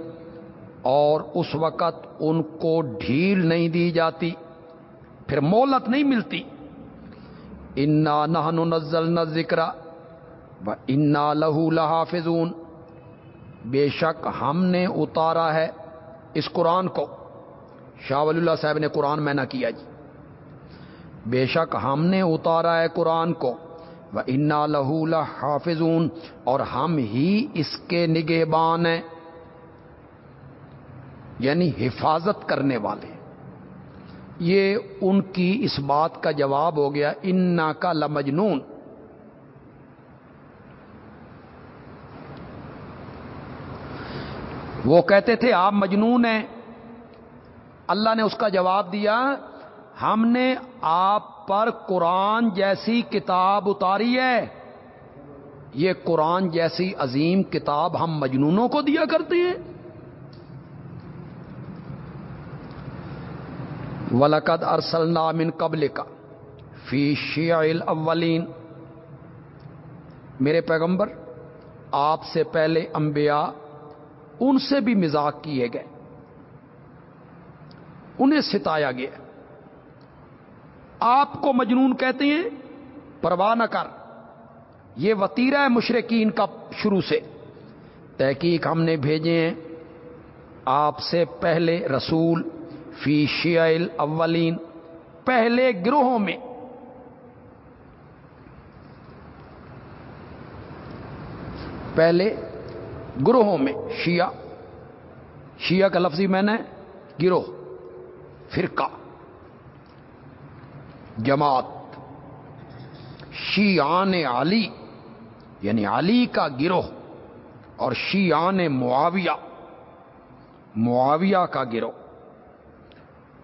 اور اس وقت ان کو ڈھیل نہیں دی جاتی، پھر مولت نہیں ملتی۔ انا نہ نزل نہ ذکر و انا لہو لحافظون بے شک ہم نے اتارا ہے اس قرآن کو۔ شاہ ولی اللہ صاحب نے قرآن میں نہ کیا جی۔ بے شک ہم نے اتارا ہے قرآن کو۔ وہ انا لہو حافظون اور ہم ہی اس کے نگہبان ہیں۔ یعنی حفاظت کرنے والے۔ یہ ان کی اس بات کا جواب ہو گیا انا کا لمجنون۔ وہ کہتے تھے، آپ مجنون ہیں۔ اللہ نے اس کا جواب دیا، ہم نے آپ پر قرآن جیسی کتاب اتاری ہے۔ یہ قرآن جیسی عظیم کتاب ہم مجنونوں کو دیا کرتے ہیں۔ ولقد ارسل نامن قبل کا فی شیع الاولین۔ میرے پیغمبر، آپ سے پہلے انبیاء ان سے بھی مزاق کیے گئے۔ انہیں ستایا گیا۔ آپ کو مجنون کہتے ہیں؟ پرواہ نہ کر۔ یہ وطیرہ ہے مشرقین کا شروع سے۔ تحقیق ہم نے بھیجے ہیں۔ آپ سے پہلے رسول فی شیل اولین پہلے گروہوں میں۔ پہلے گروہوں میں، شیعہ شیعہ کا لفظی میں نے گروہ، فرقہ، جماعت۔ شیعان علی یعنی علی کا گروہ، اور شیعان معاویہ معاویہ کا گروہ۔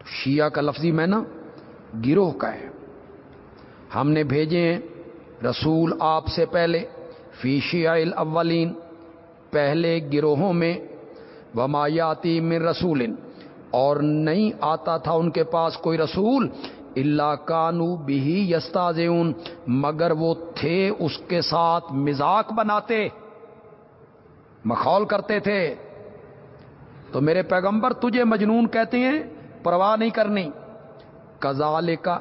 شیعہ کا لفظی میں نا گروہ کا ہے۔ ہم نے بھیجے ہیں رسول آپ سے پہلے، فی شیعہ الاولین، پہلے گروہوں میں ومایاتی من رسول اور نہیں آتا تھا ان کے پاس کوئی رسول اللہ کانو بھی یستا مگر وہ تھے اس کے ساتھ مزاق بناتے، مخول کرتے تھے۔ تو میرے پیغمبر تجھے مجنون کہتے ہیں پرواہ نہیں کرنی۔ کزال کا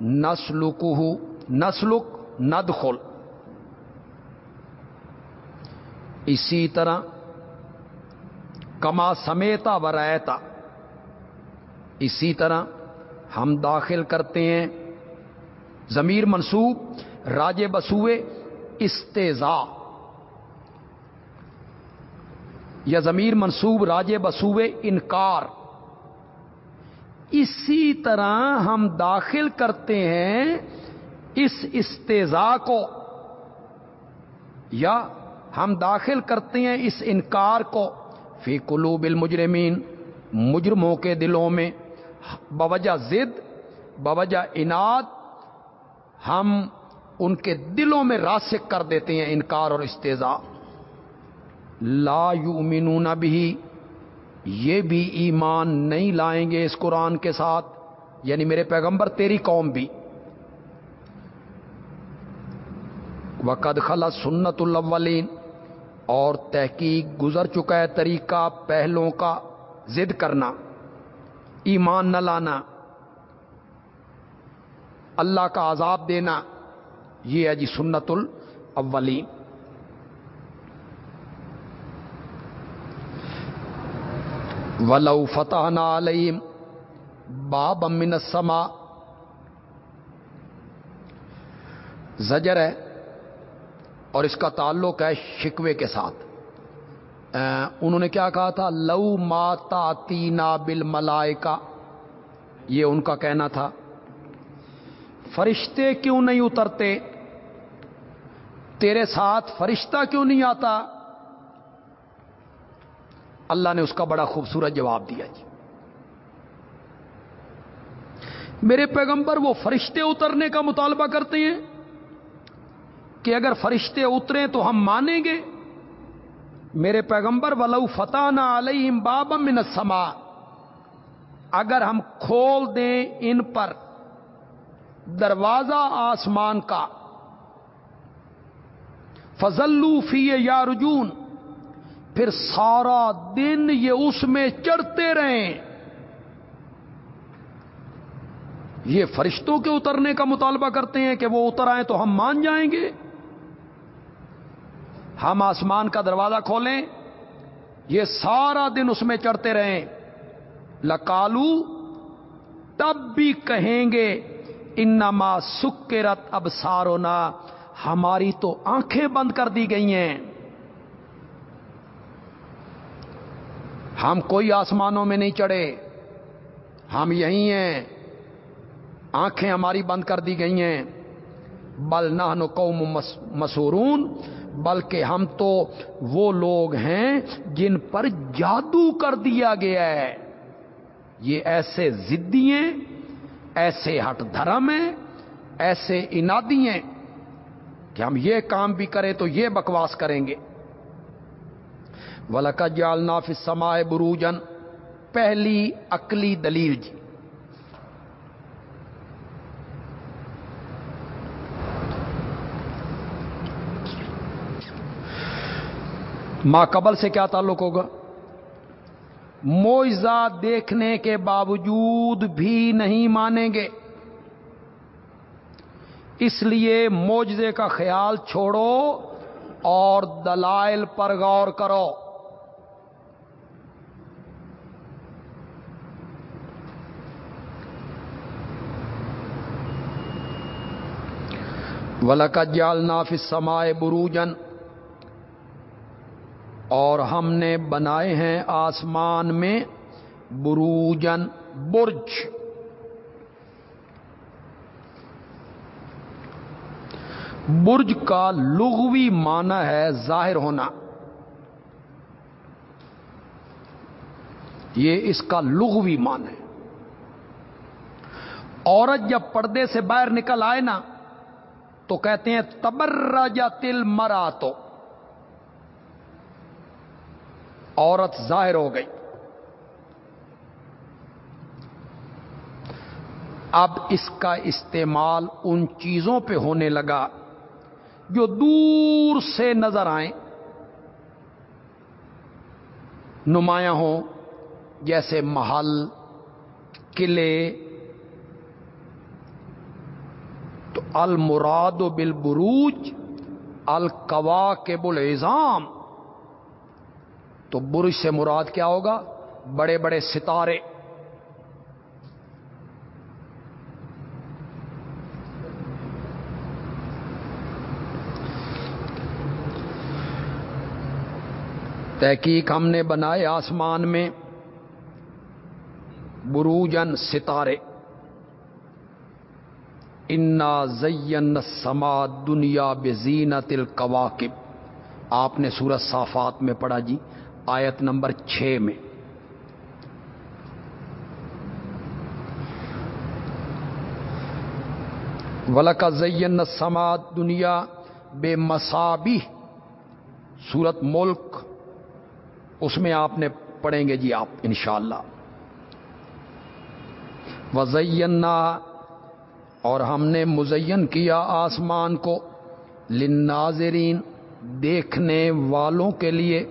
نسلک نسلک ند اسی طرح کما سمیتا ورایتا اسی طرح ہم داخل کرتے ہیں ضمیر منصوب، راج بسوئے استضاء۔ یا ضمیر منصوب، راج بسوئے انکار۔ اسی طرح ہم داخل کرتے ہیں اس استضاء کو، یا ہم داخل کرتے ہیں اس انکار کو، فی قلوب المجرمین، مجرموں کے دلوں میں، بوجہ زد بوجہ اناد، ہم ان کے دلوں میں راسک کر دیتے ہیں انکار اور استضاء۔ لا یؤمنون بھی یہ بھی ایمان نہیں لائیں گے اس قرآن کے ساتھ یعنی میرے پیغمبر تیری قوم بھی۔ وقد خلا سنت الاولین، اور تحقیق گزر چکا ہے طریقہ پہلوں کا ضد کرنا، ایمان نہ لانا، اللہ کا عذاب دینا، یہ ہے جی سنت الاولین۔ ولو فتح علیم باب امن السما زجر ہے اور اس کا تعلق ہے شکوے کے ساتھ. انہوں نے کیا کہا تھا؟ لو ماتا تینا بل کا یہ ان کا کہنا تھا. فرشتے کیوں نہیں اترتے؟ تیرے ساتھ فرشتہ کیوں نہیں آتا؟ اللہ نے اس کا بڑا خوبصورت جواب دیا جی۔ میرے پیغمبر وہ فرشتے اترنے کا مطالبہ کرتے ہیں کہ اگر فرشتے اتریں تو ہم مانیں گے۔ میرے پیغمبر، ولو فتح نہ علیہم بابم من السما اگر ہم کھول دیں ان پر دروازہ آسمان کا فضلو فی یا رجون پھر سارا دن یہ اس میں چڑھتے رہیں۔ یہ فرشتوں کے اترنے کا مطالبہ کرتے ہیں کہ وہ اتر آئیں تو ہم مان جائیں گے۔ ہم آسمان کا دروازہ کھولیں۔ یہ سارا دن اس میں چڑھتے رہیں۔ لکالو تب بھی کہیں گے، انما سکرت اب سارونا ہماری تو آنکھیں بند کر دی گئی ہیں۔ ہم کوئی آسمانوں میں نہیں چڑھے۔ ہم یہی ہیں۔ آنکھیں ہماری بند کر دی گئی ہیں۔ بل نہ قوم مسورون، بلکہ ہم تو وہ لوگ ہیں جن پر جادو کر دیا گیا ہے۔ یہ ایسے زدی ہیں، ایسے ہٹ دھرم ہیں، ایسے انادی ہیں۔ کہ ہم یہ کام بھی کریں تو یہ بکواس کریں گے۔ ولک جال ناف سمائے بروجن پہلی عقلی دلیل جی۔ ماں قبل سے کیا تعلق ہوگا؟ موئزہ دیکھنے کے باوجود بھی نہیں مانیں گے۔ اس لیے موجزے کا خیال چھوڑو اور دلائل پر غور کرو۔ ولک جالنا فی سمائے بروجن اور ہم نے بنائے ہیں آسمان میں بروجن برج۔ برج کا لغوی معنی ہے ظاہر ہونا۔ یہ اس کا لغوی مان ہے۔ عورت جب پردے سے باہر نکل آئے نا تو کہتے ہیں تبرجا تل مرا تو عورت ظاہر ہو گئی۔ اب اس کا استعمال ان چیزوں پہ ہونے لگا جو دور سے نظر آئیں۔ نمایاں ہوں جیسے محل، قلعے تو المراد بالبروج القوا کے بل تو برج سے مراد کیا ہوگا؟ بڑے بڑے ستارے۔ تحقیق ہم نے بنائے آسمان میں بروجن ستارے۔ انا زین سما دنیا بزینت القواقب آپ نے سورت صافات میں پڑھا جی آیت نمبر چھ میں۔ ولک زین سماعت دنیا بے مسابی سورت ملک، اس میں آپ نے پڑھیں گے جی آپ، انشاءاللہ۔ اللہ اور ہم نے مزین کیا آسمان کو لناظرین دیکھنے والوں کے لیے۔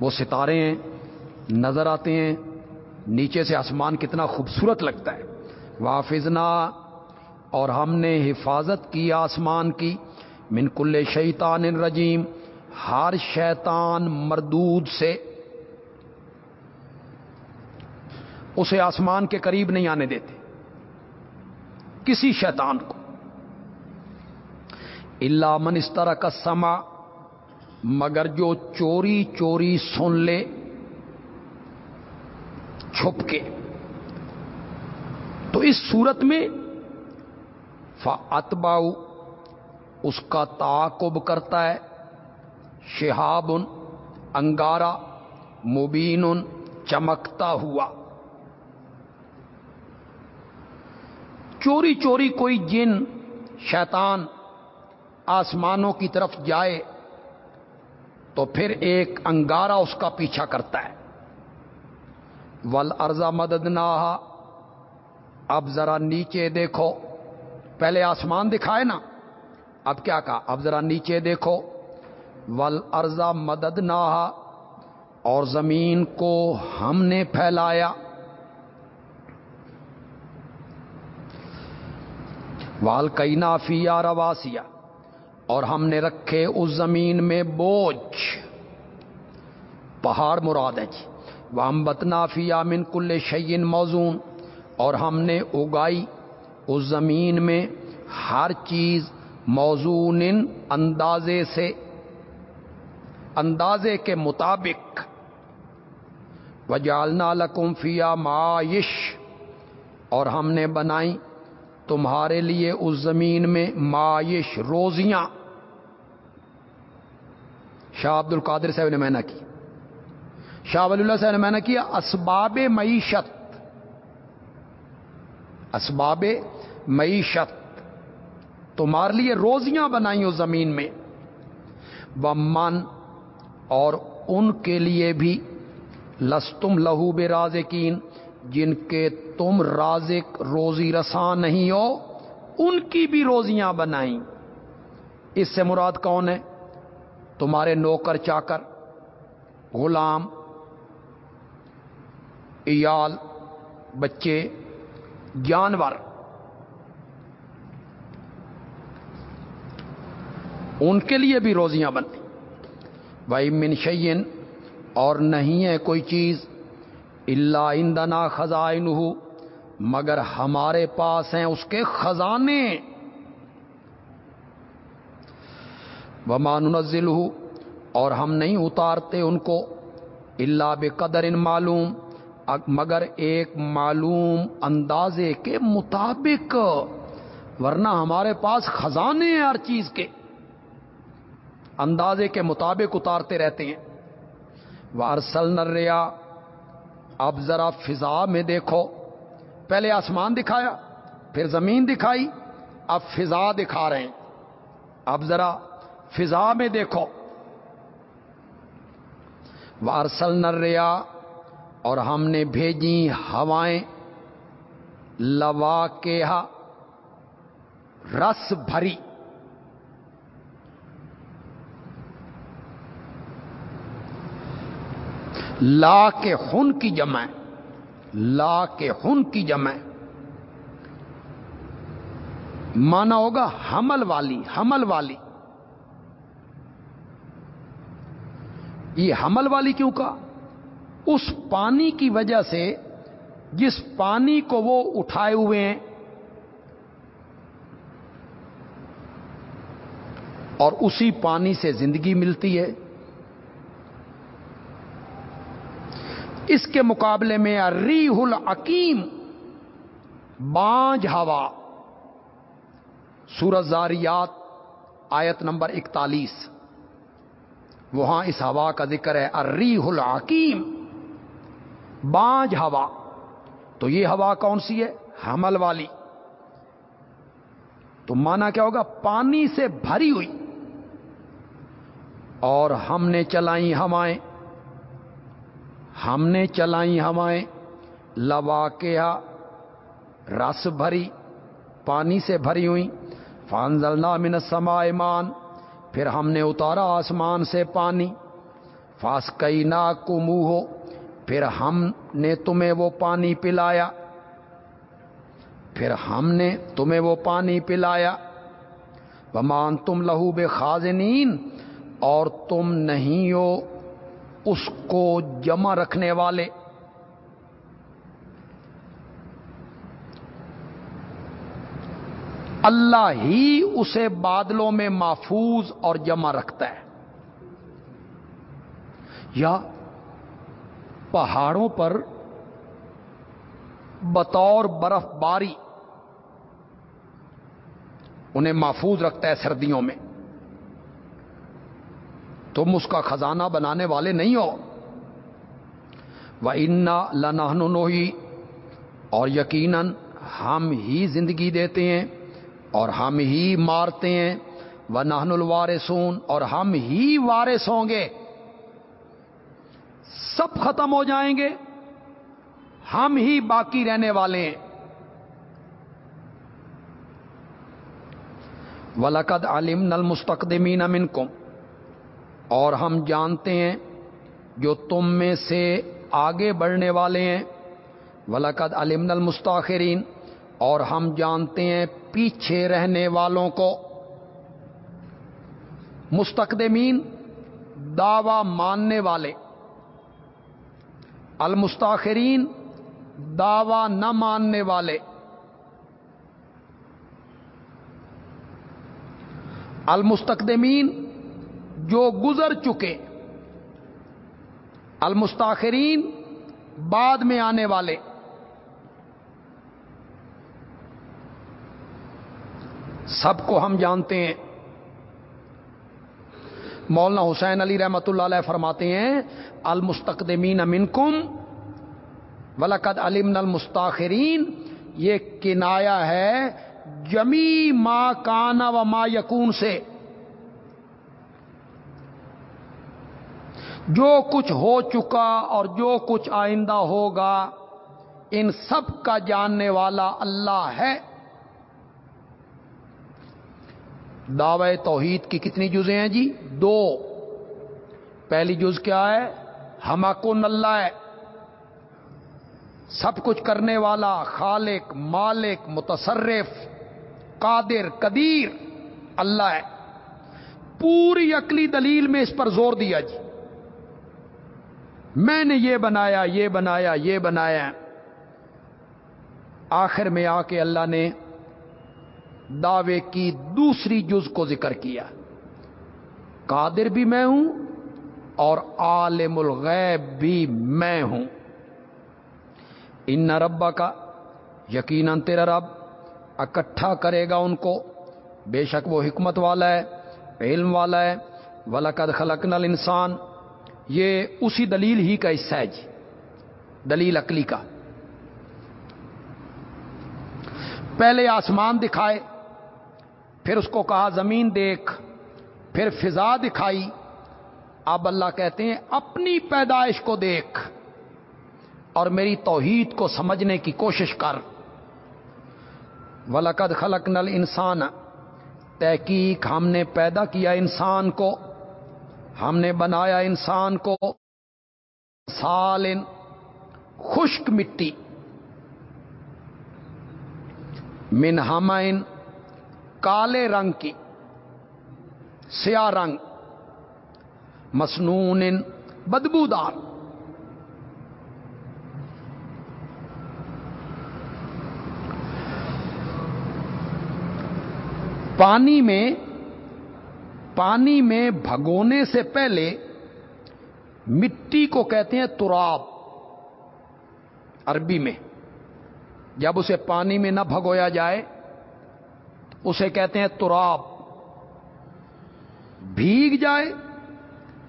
وہ ستارے ہیں، نظر آتے ہیں، نیچے سے آسمان کتنا خوبصورت لگتا ہے۔ وافزنا اور ہم نے حفاظت کی آسمان کی۔ من کل شیطان رجیم، ہر شیطان مردود سے۔ اسے آسمان کے قریب نہیں آنے دیتے۔ کسی شیطان کو۔ اللہ من اس طرح کا سما مگر جو چوری چوری سن لے چھپ کے تو اس صورت میں اتباؤ اس کا تعاقب کرتا ہے۔ شہاب انگارا مبین، چمکتا ہوا۔ چوری چوری کوئی جن، شیطان آسمانوں کی طرف جائے تو پھر ایک انگارا اس کا پیچھا کرتا ہے۔ ول ارزا مدد اب ذرا نیچے دیکھو۔ پہلے آسمان دکھائے نا۔ اب کیا کہا؟ اب ذرا نیچے دیکھو۔ ول ارزا مدد اور زمین کو ہم نے پھیلایا۔ وال کئی رواسیا اور ہم نے رکھے اس زمین میں بوجھ۔ پہاڑ مراد ہے جی۔ وام بتنافیا من کل شعین موزون، اور ہم نے اگائی اس زمین میں ہر چیز موزون اندازے سے، اندازے کے مطابق۔ وجالنا لکم فیا معاش اور ہم نے بنائی تمہارے لیے اس زمین میں معاش روزیاں۔ شاہ عبد القادر صاحب نے میں نے کی۔ شاہ ولی اللہ صاحب نے میں نے کیا، اسباب معیشت۔ اسباب معیشت۔ تمہارے لیے روزیاں بنائی اس زمین میں۔ وہ من اور ان کے لیے بھی لستم لہو بے رازقین۔ جن کے تم رازق روزی رساں نہیں ہو، ان کی بھی روزیاں بنائیں۔ اس سے مراد کون ہے؟ تمہارے نوکر چاکر، غلام ایال بچے، جانور۔ ان کے لیے بھی روزیاں بنتی بھائی منشین اور نہیں ہے کوئی چیز اللہ اندنا خزائن مگر ہمارے پاس ہیں اس کے خزانے۔ ومان نزل اور ہم نہیں اتارتے ان کو اللہ بے قدر ان معلوم مگر ایک معلوم اندازے کے مطابق، ورنہ ہمارے پاس خزانے ہیں ہر چیز کے۔ اندازے کے مطابق اتارتے رہتے ہیں۔ وہ ارسل نریا اب ذرا فضا میں دیکھو۔ پہلے آسمان دکھایا، پھر زمین دکھائی، اب فضا دکھا رہے ہیں۔ اب ذرا فضا میں دیکھو۔ وہ ارسل نریا اور ہم نے بھیجی ہوائیں۔ لوا کے رس بھری۔ لا کے خون کی جمع لا کے خون کی جمع مانا ہوگا حمل والی حمل والی۔ یہ حمل والی کیوں کا اس پانی کی وجہ سے جس پانی کو وہ اٹھائے ہوئے ہیں۔ اور اسی پانی سے زندگی ملتی ہے۔ اس کے مقابلے میں ریح العقیم، بانج ہوا۔ سورج زاریات، آیت نمبر اکتالیس۔ وہاں اس ہوا کا ذکر ہے ریح العقیم، بانج ہوا۔ تو یہ ہوا کون سی ہے؟ حمل والی۔ تو مانا کیا ہوگا؟ پانی سے بھری ہوئی۔ اور ہم نے چلائی ہوائیں۔ ہم نے چلائی ہوائیں لوا کے رس بھری، پانی سے بھری ہوئی فانزل من السماء ایمان پھر ہم نے اتارا آسمان سے پانی۔ فاس کئی نا کو منہ ہو پھر ہم نے تمہیں وہ پانی پلایا۔ پھر ہم نے تمہیں وہ پانی پلایا۔ ومان تم لہو بے خازنین اور تم نہیں ہو۔ اس کو جمع رکھنے والے۔ اللہ ہی اسے بادلوں میں محفوظ اور جمع رکھتا ہے۔ یا پہاڑوں پر بطور برف باری انہیں محفوظ رکھتا ہے سردیوں میں۔ تم اس کا خزانہ بنانے والے نہیں ہو۔ وہ انا لنہنوہی اور یقیناً ہم ہی زندگی دیتے ہیں اور ہم ہی مارتے ہیں۔ وہ نہن الوارثون۔ اور ہم ہی وارث ہوں گے۔ سب ختم ہو جائیں گے۔ ہم ہی باقی رہنے والے ہیں۔ ولقد علم نل مستقدمین امن اور ہم جانتے ہیں جو تم میں سے آگے بڑھنے والے ہیں۔ ولقد علم نل مستاخرین اور ہم جانتے ہیں پیچھے رہنے والوں کو۔ مستقدمین، دعوی ماننے والے۔ المستاخرین، دعوی نہ ماننے والے۔ المستقدمین جو گزر چکے۔ المستاخرین بعد میں آنے والے۔ سب کو ہم جانتے ہیں۔ مولانا حسین علی رحمت اللہ علیہ فرماتے ہیں، المستقدمین منکم ولقد علم المستاخرین۔ یہ کنایا ہے جمی ما کانا و ما یقون سے۔ جو کچھ ہو چکا اور جو کچھ آئندہ ہوگا، ان سب کا جاننے والا اللہ ہے۔ دعوی توحید کی کتنی جزیں ہیں جی؟ دو۔ پہلی جز کیا ہے؟ ہماکن اللہ ہے۔ سب کچھ کرنے والا، خالق، مالک، متصرف، قادر، قدیر، اللہ ہے۔ پوری عقلی دلیل میں اس پر زور دیا جی۔ میں نے یہ بنایا یہ بنایا یہ بنایا۔ آخر میں آ کے اللہ نے دعوے کی دوسری جز کو ذکر کیا۔ قادر بھی میں ہوں اور عالم الغیب بھی میں ہوں۔ ان ربا کا یقیناً تیرا رب اکٹھا کرے گا ان کو۔ بے شک وہ حکمت والا ہے، علم والا ہے۔ ولقد خلق نل انسان یہ اسی دلیل ہی کا حصہ ہے جی دلیل عقلی کا۔ پہلے آسمان دکھائے، پھر اس کو کہا زمین دیکھ، پھر فضا دکھائی۔ اب اللہ کہتے ہیں اپنی پیدائش کو دیکھ اور میری توحید کو سمجھنے کی کوشش کر۔ ولقد خلق نل انسان تحقیق ہم نے پیدا کیا انسان کو۔ ہم نے بنایا انسان کو سال خشک مٹی، من ہمائن کالے رنگ کی، سیاہ رنگ مصنون بدبودار۔ پانی میں پانی میں بھگونے سے پہلے مٹی کو کہتے ہیں تراب، عربی میں۔ جب اسے پانی میں نہ بھگویا جائے، اسے کہتے ہیں تراب۔ بھیگ جائے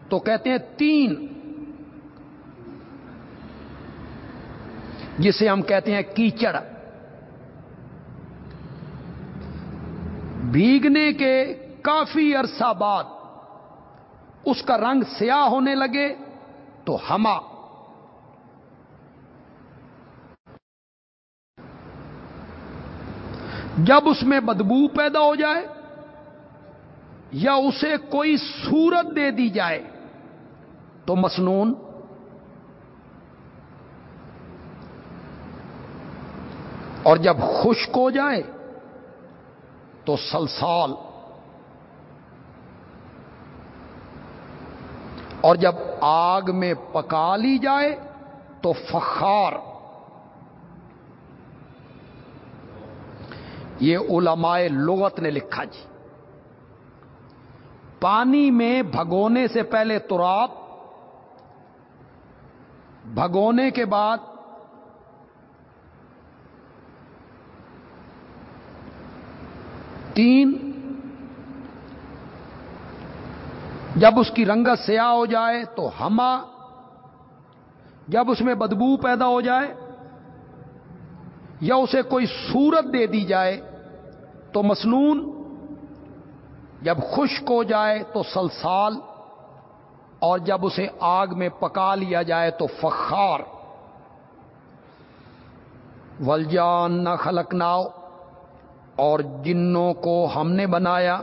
تو کہتے ہیں تین، جسے ہم کہتے ہیں کیچڑ۔ بھیگنے کے کافی عرصہ بعد اس کا رنگ سیاہ ہونے لگے تو ہما جب اس میں بدبو پیدا ہو جائے یا اسے کوئی صورت دے دی جائے تو مسنون اور جب خشک ہو جائے تو سلسال اور جب آگ میں پکا لی جائے تو فخار۔ یہ علماء لغت نے لکھا جی۔ پانی میں بھگونے سے پہلے تراب، بھگونے کے بعد تین جب اس کی رنگت سیاہ ہو جائے تو ہما، جب اس میں بدبو پیدا ہو جائے یا اسے کوئی صورت دے دی جائے تو مسنون، جب خشک ہو جائے تو سلسال، اور جب اسے آگ میں پکا لیا جائے تو فخار۔ ولجان نہ خلق ناؤ اور جنوں کو ہم نے بنایا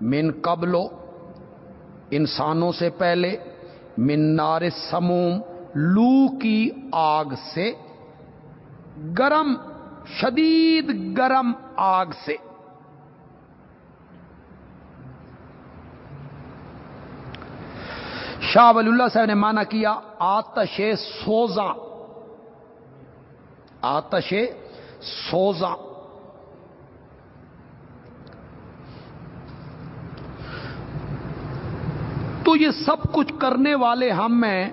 من قبلو انسانوں سے پہلے من نار سموم، لو کی آگ سے، گرم، شدید گرم آگ سے۔ شاہ ولی اللہ صاحب نے مانا کیا آتش سوزاں۔ آتش سوزاں۔ تو یہ سب کچھ کرنے والے ہم میں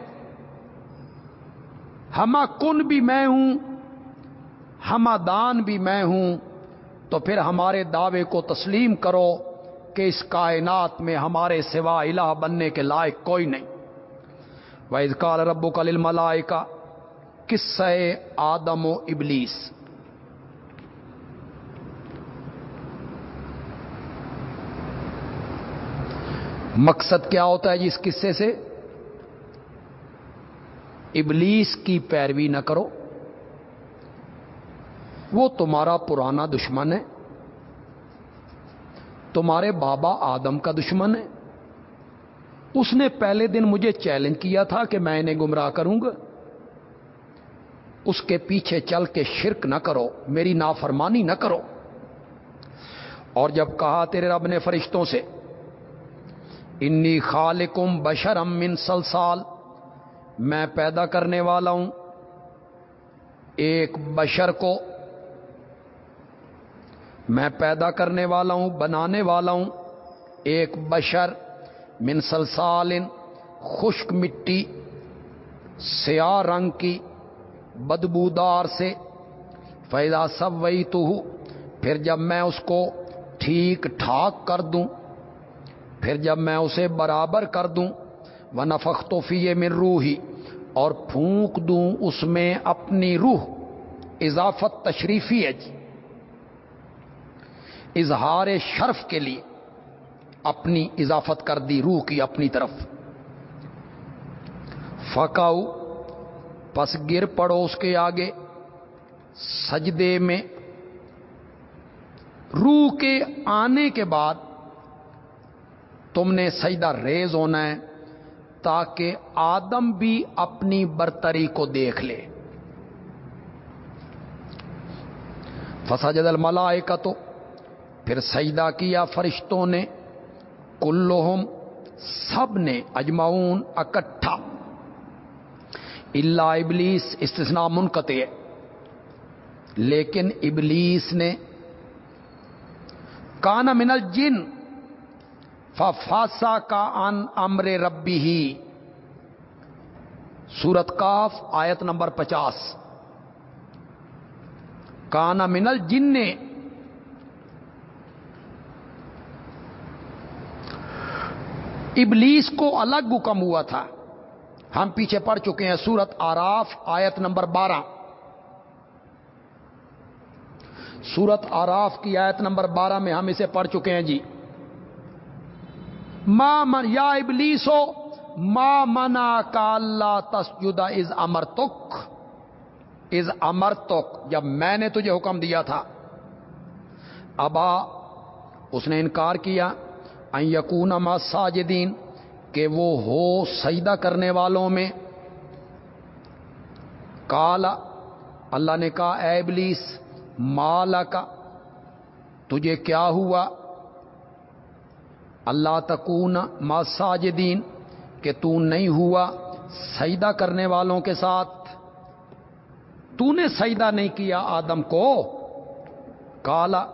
ہما کن بھی میں ہوں، ہما دان بھی میں ہوں۔ تو پھر ہمارے دعوے کو تسلیم کرو کہ اس کائنات میں ہمارے سوا الہ بننے کے لائق کوئی نہیں۔ ویز کال ربو کل ملائے کا کس آدم و ابلیس مقصد کیا ہوتا ہے جی اس قصے سے؟ ابلیس کی پیروی نہ کرو۔ وہ تمہارا پرانا دشمن ہے۔ تمہارے بابا آدم کا دشمن ہے۔ اس نے پہلے دن مجھے چیلنج کیا تھا کہ میں انہیں گمراہ کروں گا۔ اس کے پیچھے چل کے شرک نہ کرو، میری نافرمانی نہ کرو۔ اور جب کہا تیرے رب نے فرشتوں سے انی خالقم بشرم من سلسال۔ میں پیدا کرنے والا ہوں۔ ایک بشر کو میں پیدا کرنے والا ہوں، بنانے والا ہوں۔ ایک بشر من سلسال، خشک مٹی، سیاہ رنگ کی بدبودار سے۔ فیضا سب وہی تو پھر جب میں اس کو ٹھیک ٹھاک کر دوں پھر جب میں اسے برابر کر دوں وہ نفق تو فی من روحی اور پھونک دوں اس میں اپنی روح، اضافت تشریفی ہے جی۔ اظہار شرف کے لیے اپنی اضافت کر دی روح کی اپنی طرف۔ فکاؤ پس گر پڑو اس کے آگے۔ سجدے میں، روح کے آنے کے بعد تم نے سجدہ ریز ہونا ہے تاکہ آدم بھی اپنی برتری کو دیکھ لے۔ فسجد الملائے کا تو پھر سجدہ کیا فرشتوں نے۔ کلوہم سب نے اجمعون، اکٹھا۔ اللہ ابلیس، استثناء منقطع۔ لیکن ابلیس نے، کانا من الجن فاسا کا ان امر ربی ہی سورت کاف، آیت نمبر پچاس۔ کانا منل جن نے ابلیس کو الگ حکم ہوا تھا۔ ہم پیچھے پڑ چکے ہیں سورت آراف، آیت نمبر بارہ۔ سورت آراف کی آیت نمبر بارہ میں ہم اسے پڑھ چکے ہیں جی۔ من یا ابلیسو، ما منا کا اللہ تسجدہ از امر تک از امر تک جب میں نے تجھے حکم دیا تھا۔ ابا، اس نے انکار کیا۔ یقون ما ساجدین کہ وہ ہو سجدہ کرنے والوں میں۔ کالا اللہ نے کہا، اے ابلیس مالا کا تجھے کیا ہوا؟ اللہ تکون ما ساجدین کہ تو نہیں ہوا سجدہ کرنے والوں کے ساتھ۔ تو نے سجدہ نہیں کیا آدم کو۔ کالا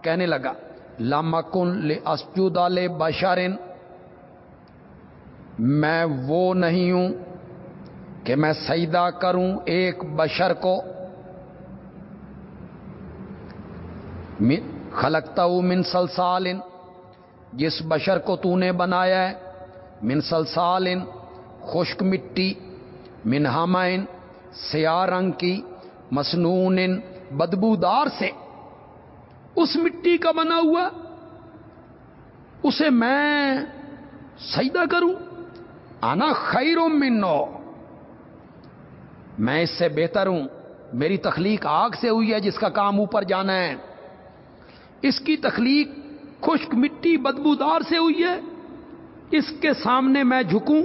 کہنے لگا لامکن لے اسجودا لے بشارن میں وہ نہیں ہوں کہ میں سجدہ کروں ایک بشر کو۔ خلقتا ہوں من سلسالن۔ جس بشر کو تو نے بنایا ہے، من سلسالن، خشک مٹی، من ہمائن، سیاہ رنگ کی مصنون بدبودار سے۔ اس مٹی کا بنا ہوا، اسے میں سجدہ کروں۔ آنا خیروں منو میں اس سے بہتر ہوں۔ میری تخلیق آگ سے ہوئی ہے جس کا کام اوپر جانا ہے۔ اس کی تخلیق خشک مٹی بدبودار سے ہوئی ہے، اس کے سامنے میں جھکوں۔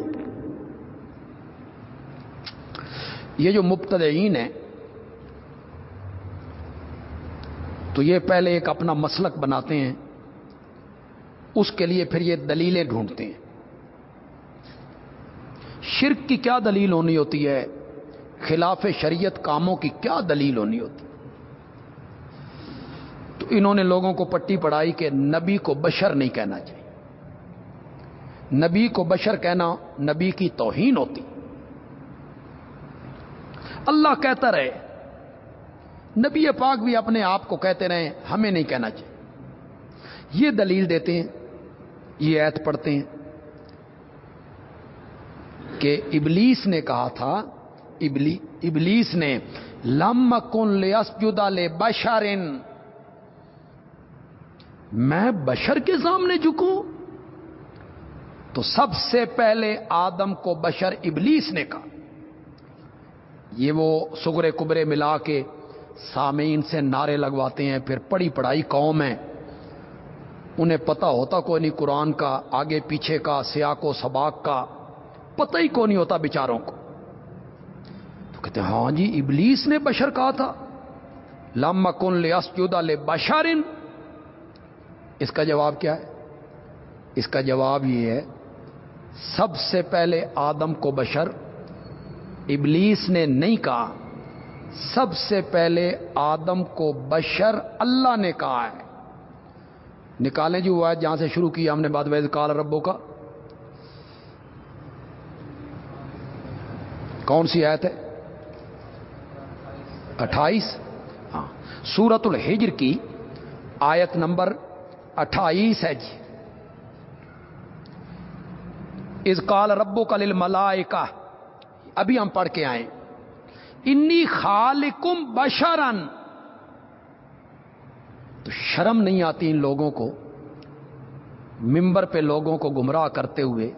یہ جو مبتدئین ہیں، تو یہ پہلے ایک اپنا مسلک بناتے ہیں، اس کے لیے پھر یہ دلیلیں ڈھونڈتے ہیں۔ شرک کی کیا دلیل ہونی ہوتی ہے؟ خلاف شریعت کاموں کی کیا دلیل ہونی ہوتی ہے؟ تو انہوں نے لوگوں کو پٹی پڑھائی کہ نبی کو بشر نہیں کہنا چاہیے۔ نبی کو بشر کہنا نبی کی توہین ہوتی۔ اللہ کہتا رہے، نبی پاک بھی اپنے آپ کو کہتے رہے، ہمیں نہیں کہنا چاہیے۔ یہ دلیل دیتے ہیں، یہ ایت پڑھتے ہیں کہ ابلیس نے کہا تھا، ابلی ابلیس نے، لم کن لے اسجدا لے بشارن میں بشر کے سامنے جھکوں؟ تو سب سے پہلے آدم کو بشر ابلیس نے کہا۔ یہ وہ سگرے کبرے ملا کے سامعین سے نعرے لگواتے ہیں، پھر پڑی پڑھائی قوم ہے انہیں پتہ ہوتا کوئی نہیں قرآن کا، آگے پیچھے کا، سیاق و سباق کا، پتہ ہی کو نہیں ہوتا بیچاروں کو۔ تو کہتے ہیں ہاں جی ابلیس نے بشر کہا تھا۔ لم کن لے اسجودہ لے بشارن اس کا جواب کیا ہے؟ اس کا جواب یہ ہے، سب سے پہلے آدم کو بشر، ابلیس نے نہیں کہا، سب سے پہلے آدم کو بشر اللہ نے کہا ہے۔ نکالیں جی جو ہوا ہے جہاں سے شروع کیا ہم نے بات ویز کال ربو کا کون سی آیت ہے؟ اٹھائیس؟ ہاں۔ سورت الحجر کی آیت نمبر اٹھائیس ہے جی۔ از کال ربو کا لل ابھی ہم پڑھ کے آئیں انی خالکم بشرن۔ تو شرم نہیں آتی ان لوگوں کو، ممبر پہ لوگوں کو گمراہ کرتے ہوئے،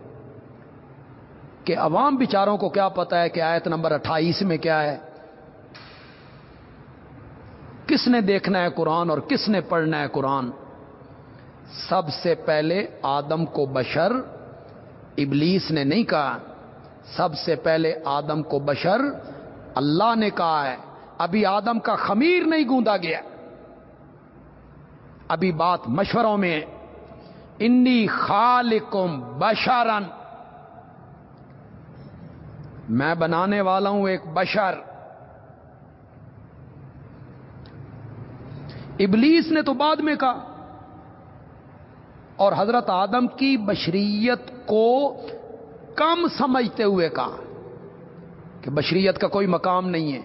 کہ عوام بچاروں کو کیا پتا ہے کہ آیت نمبر اٹھائیس میں کیا ہے۔ کس نے دیکھنا ہے قرآن اور کس نے پڑھنا ہے قرآن؟ سب سے پہلے آدم کو بشر، ابلیس نے نہیں کہا، سب سے پہلے آدم کو بشر اللہ نے کہا ہے۔ ابھی آدم کا خمیر نہیں گوندا گیا۔ ابھی بات مشوروں میں انی خالکم بشارن میں بنانے والا ہوں ایک بشر۔ ابلیس نے تو بعد میں کہا۔ اور حضرت آدم کی بشریت کو کم سمجھتے ہوئے کہا کہ بشریت کا کوئی مقام نہیں ہے۔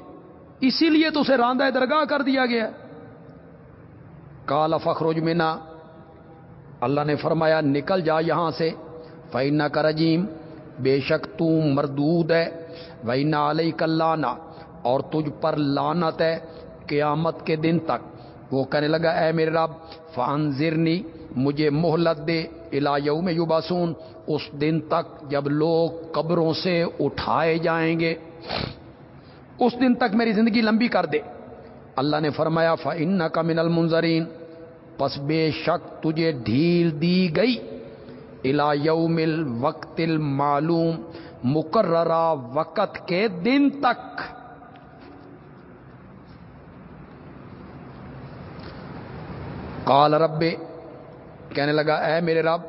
اسی لیے تو اسے راندہ درگاہ کر دیا گیا۔ کالا فخروج مینا اللہ نے فرمایا، نکل جا یہاں سے۔ فینا کا رجیم بے شک تم مردود ہے۔ وینا علیہ کلانا اور تجھ پر لانت ہے قیامت کے دن تک۔ وہ کہنے لگا، اے میرے رب فانزرنی مجھے مہلت دے الا یوم یوباسون اس دن تک جب لوگ قبروں سے اٹھائے جائیں گے۔ اس دن تک میری زندگی لمبی کر دے۔ اللہ نے فرمایا فن کا من المنظرین پس بے شک تجھے ڈھیل دی گئی۔ الا یوم الوقت المعلوم، مقررہ وقت کے دن تک۔ قال رب کہنے لگا، اے میرے رب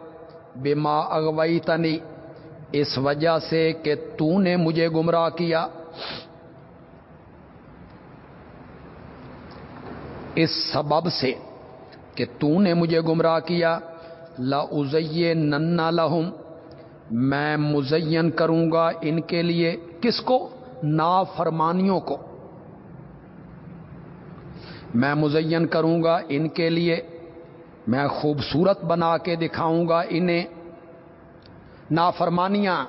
بے ماں اغوئی تنی اس وجہ سے کہ تو نے مجھے گمراہ کیا. اس سبب سے کہ تو نے مجھے گمراہ کیا لا ننا لہم میں مزین کروں گا ان کے لیے کس کو؟ نا فرمانیوں کو. میں مزین کروں گا ان کے لیے میں خوبصورت بنا کے دکھاؤں گا انہیں۔ نافرمانیاں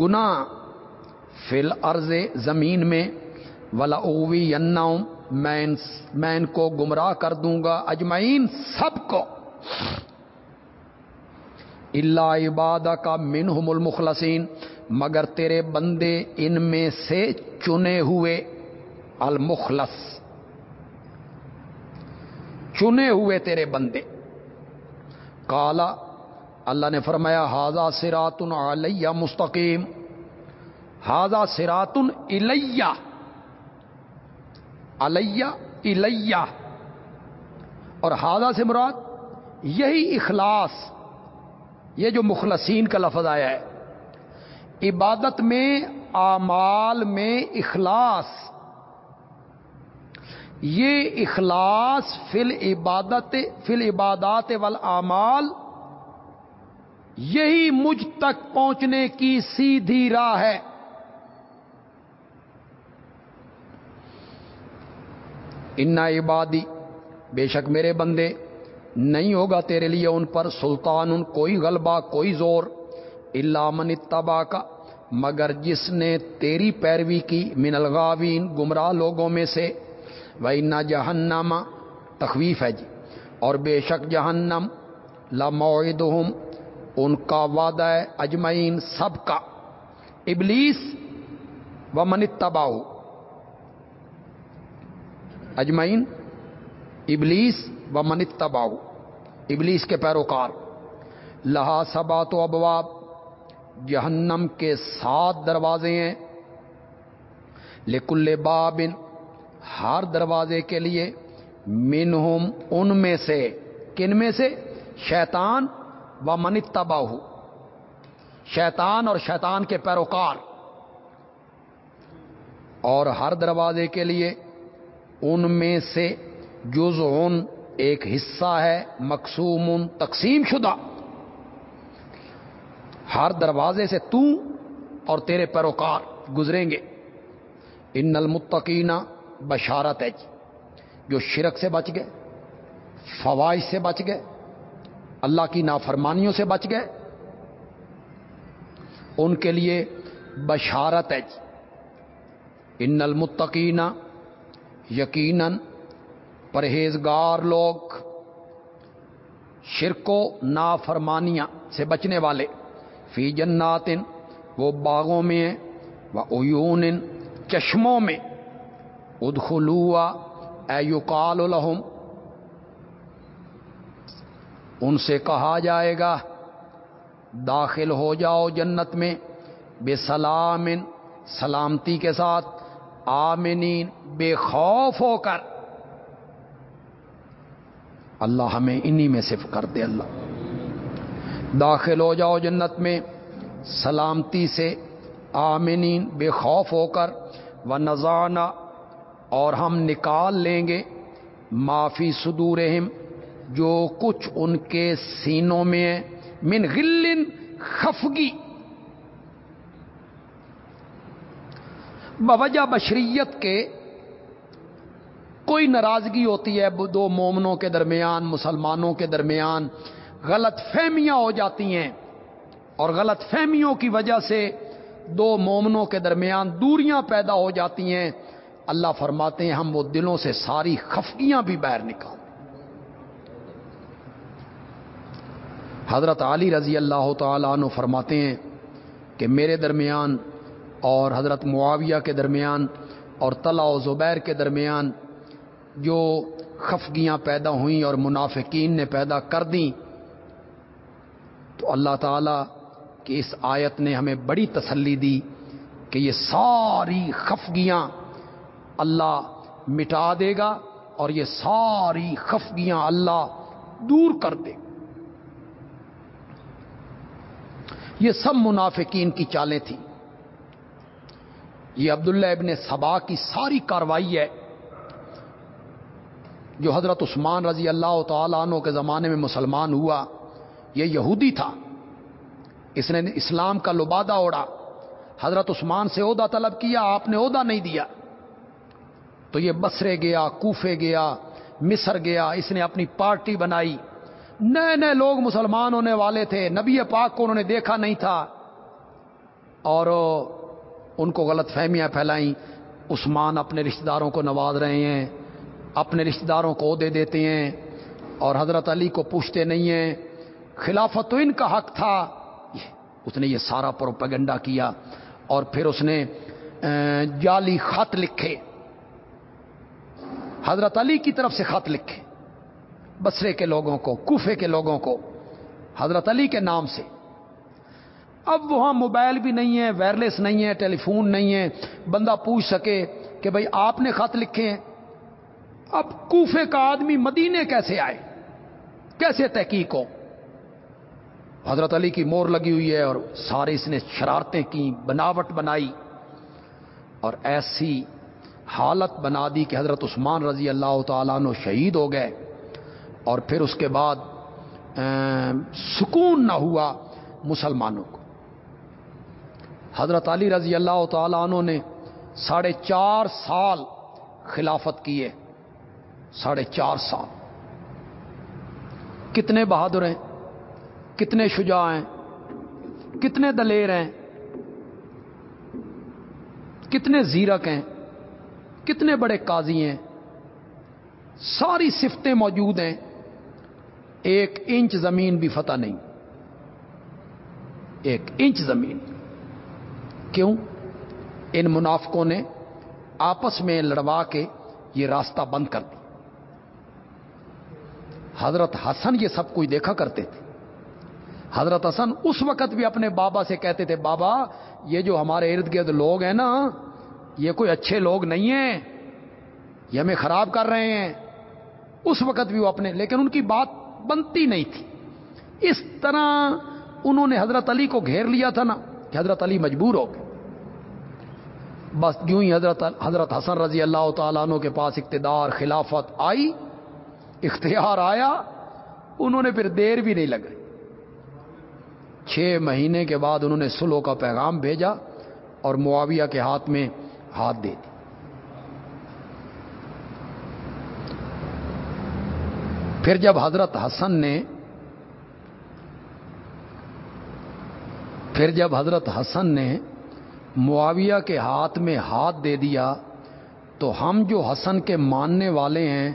گنا فل عرض زمین میں ولا اوی میں میں ان کو گمراہ کر دوں گا اجمعین سب کو۔ اللہ عباد کا منہم المخلصین، مگر تیرے بندے ان میں سے چنے ہوئے المخلص۔ چنے ہوئے تیرے بندے۔ کالا اللہ نے فرمایا ہاضا سراتن علیہ مستقیم۔ ہاضا سراتن الیہ۔ علیہ الیہ۔ اور ہاضا سے مراد، یہی اخلاص۔ یہ جو مخلصین کا لفظ آیا ہے۔ عبادت میں، اعمال میں اخلاص۔ یہ اخلاص فل عبادت فل عبادات والاعمال یہی مجھ تک پہنچنے کی سیدھی راہ ہے۔ انا عبادی، بے شک میرے بندے، نہیں ہوگا تیرے لیے ان پر سلطان، ان کوئی غلبہ، کوئی زور اللہ من اتبا کا مگر جس نے تیری پیروی کی من الغاوین، گمراہ لوگوں میں سے وہ نہ تخویف ہے جی۔ اور بے شک جہنم لمعدہم ان کا وعدہ ہے اجمعین سب کا۔ ابلیس و من تباؤ اجمعین، ابلیس و من تباؤ ابلیس کے پیروکار۔ لہا سبا تو ابواب۔ جہنم کے سات دروازے ہیں۔ لکل بابن ہر دروازے کے لیے منہم ان میں سے کن میں سے؟ شیطان و من تباہ شیطان اور شیطان کے پیروکار۔ اور ہر دروازے کے لیے ان میں سے جز ان ایک حصہ ہے مقصوم تقسیم شدہ۔ ہر دروازے سے تو اور تیرے پیروکار گزریں گے۔ ان المتقینہ بشارت ہے جی جو شرک سے بچ گئے، فوائد سے بچ گئے، اللہ کی نافرمانیوں سے بچ گئے، ان کے لیے بشارت ہے جی۔ ان المتقین یقیناً پرہیزگار لوگ، شرک و نافرمانیاں سے بچنے والے، فی جناتن، وہ باغوں میں ہیں، وہ ایون چشموں میں ادخلوا اے یقال لہم ان سے کہا جائے گا، داخل ہو جاؤ جنت میں بے سلام سلامتی کے ساتھ، آمنین، بے خوف ہو کر۔ اللہ ہمیں انہی میں صرف کر دے اللہ۔ داخل ہو جاؤ جنت میں، سلامتی سے، آمنین، بے خوف ہو کر۔ و نذانہ اور ہم نکال لیں گے معافی صدورہم، جو کچھ ان کے سینوں میں من غل خفگی۔ بوجہ بشریت کے کوئی ناراضگی ہوتی ہے، دو مومنوں کے درمیان، مسلمانوں کے درمیان غلط فہمیاں ہو جاتی ہیں۔ اور غلط فہمیوں کی وجہ سے دو مومنوں کے درمیان دوریاں پیدا ہو جاتی ہیں۔ اللہ فرماتے ہیں ہم وہ دلوں سے ساری خفگیاں بھی باہر نکال حضرت علی رضی اللہ تعالیٰ عنہ فرماتے ہیں کہ میرے درمیان اور حضرت معاویہ کے درمیان اور طلع و زبیر کے درمیان جو خفگیاں پیدا ہوئیں اور منافقین نے پیدا کر دیں، تو اللہ تعالی کی اس آیت نے ہمیں بڑی تسلی دی کہ یہ ساری خفگیاں اللہ مٹا دے گا اور یہ ساری خفگیاں اللہ دور کر دے یہ سب منافقین کی چالیں تھیں۔ یہ عبداللہ ابن سبا کی ساری کاروائی ہے جو حضرت عثمان رضی اللہ تعالیٰ عنہ کے زمانے میں مسلمان ہوا، یہ یہودی تھا۔ اس نے اسلام کا لبادہ اوڑا حضرت عثمان سے عہدہ طلب کیا، آپ نے عہدہ نہیں دیا۔ تو یہ بسرے گیا، کوفے گیا، مصر گیا، اس نے اپنی پارٹی بنائی۔ نئے نئے لوگ مسلمان ہونے والے تھے، نبی پاک کو انہوں نے دیکھا نہیں تھا۔ اور ان کو غلط فہمیاں پھیلائیں۔ عثمان اپنے رشتہ داروں کو نواز رہے ہیں، اپنے رشتہ داروں کو عہدے دیتے ہیں۔ اور حضرت علی کو پوچھتے نہیں ہیں۔ خلافت تو ان کا حق تھا۔ اس نے یہ سارا پروپیگنڈا کیا۔ اور پھر اس نے جعلی خط لکھے۔ حضرت علی کی طرف سے خط لکھے بسرے کے لوگوں کو، کوفے کے لوگوں کو، حضرت علی کے نام سے۔ اب وہاں موبائل بھی نہیں ہے، وائرلیس نہیں ہے، ٹیلی فون نہیں ہے۔ بندہ پوچھ سکے کہ بھائی آپ نے خط لکھے ہیں؟ اب کوفے کا آدمی مدینے کیسے آئے؟ کیسے تحقیق ہو؟ حضرت علی کی مور لگی ہوئی ہے اور سارے اس نے شرارتیں کی بناوٹ بنائی۔ اور ایسی حالت بنا دی کہ حضرت عثمان رضی اللہ تعالیٰ عنہ شہید ہو گئے اور پھر اس کے بعد سکون نہ ہوا مسلمانوں کو۔ حضرت علی رضی اللہ تعالیٰ عنہ نے ساڑھے چار سال خلافت کیے ساڑھے چار سال۔ کتنے بہادر ہیں، کتنے شجاع ہیں، کتنے دلیر ہیں، کتنے زیرک ہیں۔ کتنے بڑے قاضی ہیں؟ ساری صفتیں موجود ہیں، ایک انچ زمین بھی فتح نہیں۔ ایک انچ زمین۔ کیوں؟ ان منافقوں نے آپس میں لڑوا کے یہ راستہ بند کر دی حضرت حسن یہ سب کچھ دیکھا کرتے تھے۔ حضرت حسن اس وقت بھی اپنے بابا سے کہتے تھے، بابا، یہ جو ہمارے ارد گرد لوگ ہیں نا یہ کوئی اچھے لوگ نہیں ہیں، یہ ہمیں خراب کر رہے ہیں۔ اس وقت بھی وہ اپنے، لیکن ان کی بات بنتی نہیں تھی۔ اس طرح انہوں نے حضرت علی کو گھیر لیا تھا نا، کہ حضرت علی مجبور ہو گئے۔ بس یوں ہی حضرت حضرت حسن رضی اللہ تعالیٰ عنہ کے پاس اقتدار، خلافت آئی، اختیار آیا، انہوں نے پھر دیر بھی نہیں لگائی۔ چھ مہینے کے بعد انہوں نے سلو کا پیغام بھیجا اور معاویہ کے ہاتھ میں ہاتھ دے دی۔ پھر جب حضرت حسن نے پھر جب حضرت حسن نے معاویہ کے ہاتھ میں ہاتھ دے دیا، تو ہم جو حسن کے ماننے والے ہیں،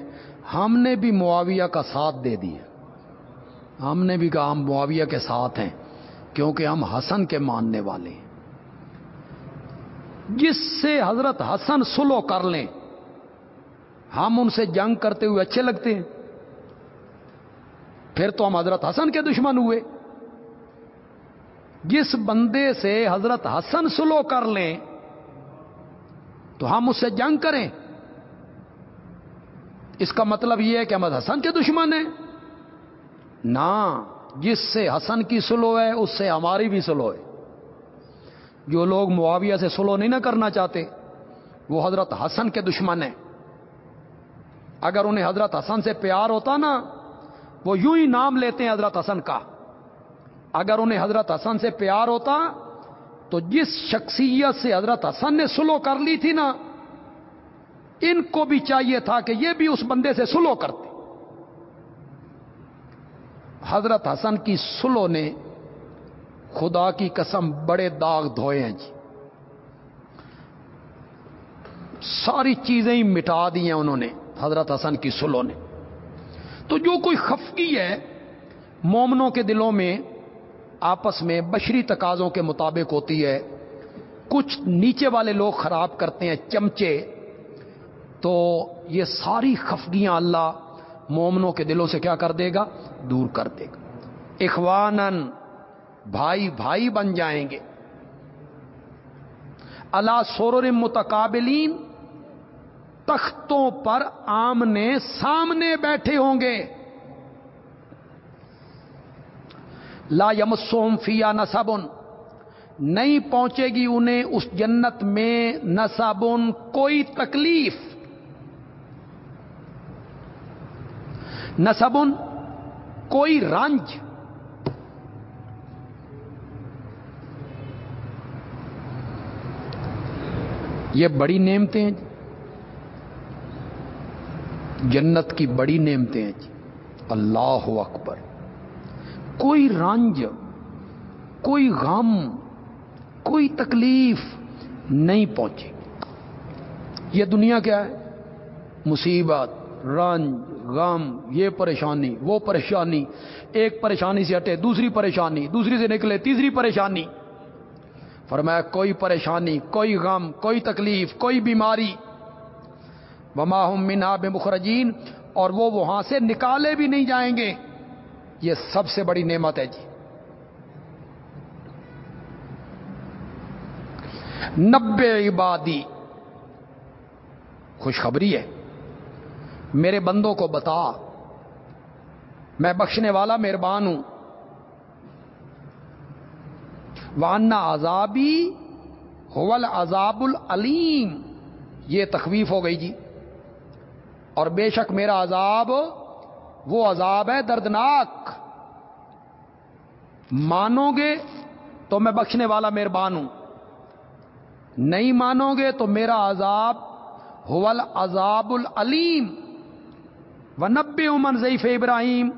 ہم نے بھی معاویہ کا ساتھ دے دیا۔ ہم نے بھی کہا ہم معاویہ کے ساتھ ہیں، کیونکہ ہم حسن کے ماننے والے ہیں۔ جس سے حضرت حسن سلو کر لیں۔ ہم ان سے جنگ کرتے ہوئے اچھے لگتے ہیں۔ پھر تو ہم حضرت حسن کے دشمن ہوئے۔ جس بندے سے حضرت حسن سلو کر لیں، تو ہم اس سے جنگ کریں۔ اس کا مطلب یہ ہے کہ احمد حسن کے دشمن ہیں۔ نہ، جس سے حسن کی سلو ہے، اس سے ہماری بھی سلو ہے۔ جو لوگ معاویہ سے سلو نہیں نہ کرنا چاہتے، وہ حضرت حسن کے دشمن ہیں۔ اگر انہیں حضرت حسن سے پیار ہوتا نا، وہ یوں ہی نام لیتے ہیں حضرت حسن کا۔ اگر انہیں حضرت حسن سے پیار ہوتا، تو جس شخصیت سے حضرت حسن نے سلو کر لی تھی نا، ان کو بھی چاہیے تھا کہ یہ بھی اس بندے سے سلو کرتے۔ حضرت حسن کی سلو نے خدا کی قسم بڑے داغ دھوئے ہیں جی۔ ساری چیزیں ہی مٹا دی ہیں انہوں نے، حضرت حسن کی سلو نے۔ تو جو کوئی خفگی ہے مومنوں کے دلوں میں، آپس میں بشری تقاضوں کے مطابق ہوتی ہے۔ کچھ نیچے والے لوگ خراب کرتے ہیں، چمچے۔ تو یہ ساری خفگیاں اللہ مومنوں کے دلوں سے کیا کر دے گا؟ دور کر دے گا۔ اخوانن بھائی بھائی بن جائیں گے۔ اللہ سور متقابلین تختوں پر آمنے سامنے بیٹھے ہوں گے۔ لا یمسوم فیا نصبن نہیں پہنچے گی انہیں اس جنت میں نصبن کوئی تکلیف۔ نصبن کوئی رنج۔ یہ بڑی نعمتیں ہیں جی۔ جنت کی بڑی نعمتیں ہیں جی۔ اللہ اکبر۔ کوئی رنج، کوئی غم، کوئی تکلیف نہیں پہنچی۔ یہ دنیا کیا ہے؟ مصیبت، رنج، غم، یہ پریشانی، وہ پریشانی۔ ایک پریشانی سے ہٹے، دوسری پریشانی، دوسری سے نکلے، تیسری پریشانی۔ فرمایا، کوئی پریشانی، کوئی غم، کوئی تکلیف، کوئی بیماری۔ وما ہم منا بے مخرجین اور وہ وہاں سے نکالے بھی نہیں جائیں گے۔ یہ سب سے بڑی نعمت ہے جی۔ نبے عبادی، خوشخبری ہے۔ میرے بندوں کو بتا، میں بخشنے والا مہربان ہوں۔ وانا عذابی حول عذاب العلیم یہ تخویف ہو گئی جی۔ اور بے شک میرا عذاب وہ عذاب ہے دردناک۔ مانو گے تو میں بخشنے والا مہربان ہوں۔ نہیں مانو گے تو میرا عذاب حول عذاب العلیم و نبے عمن ضعیف ابراہیم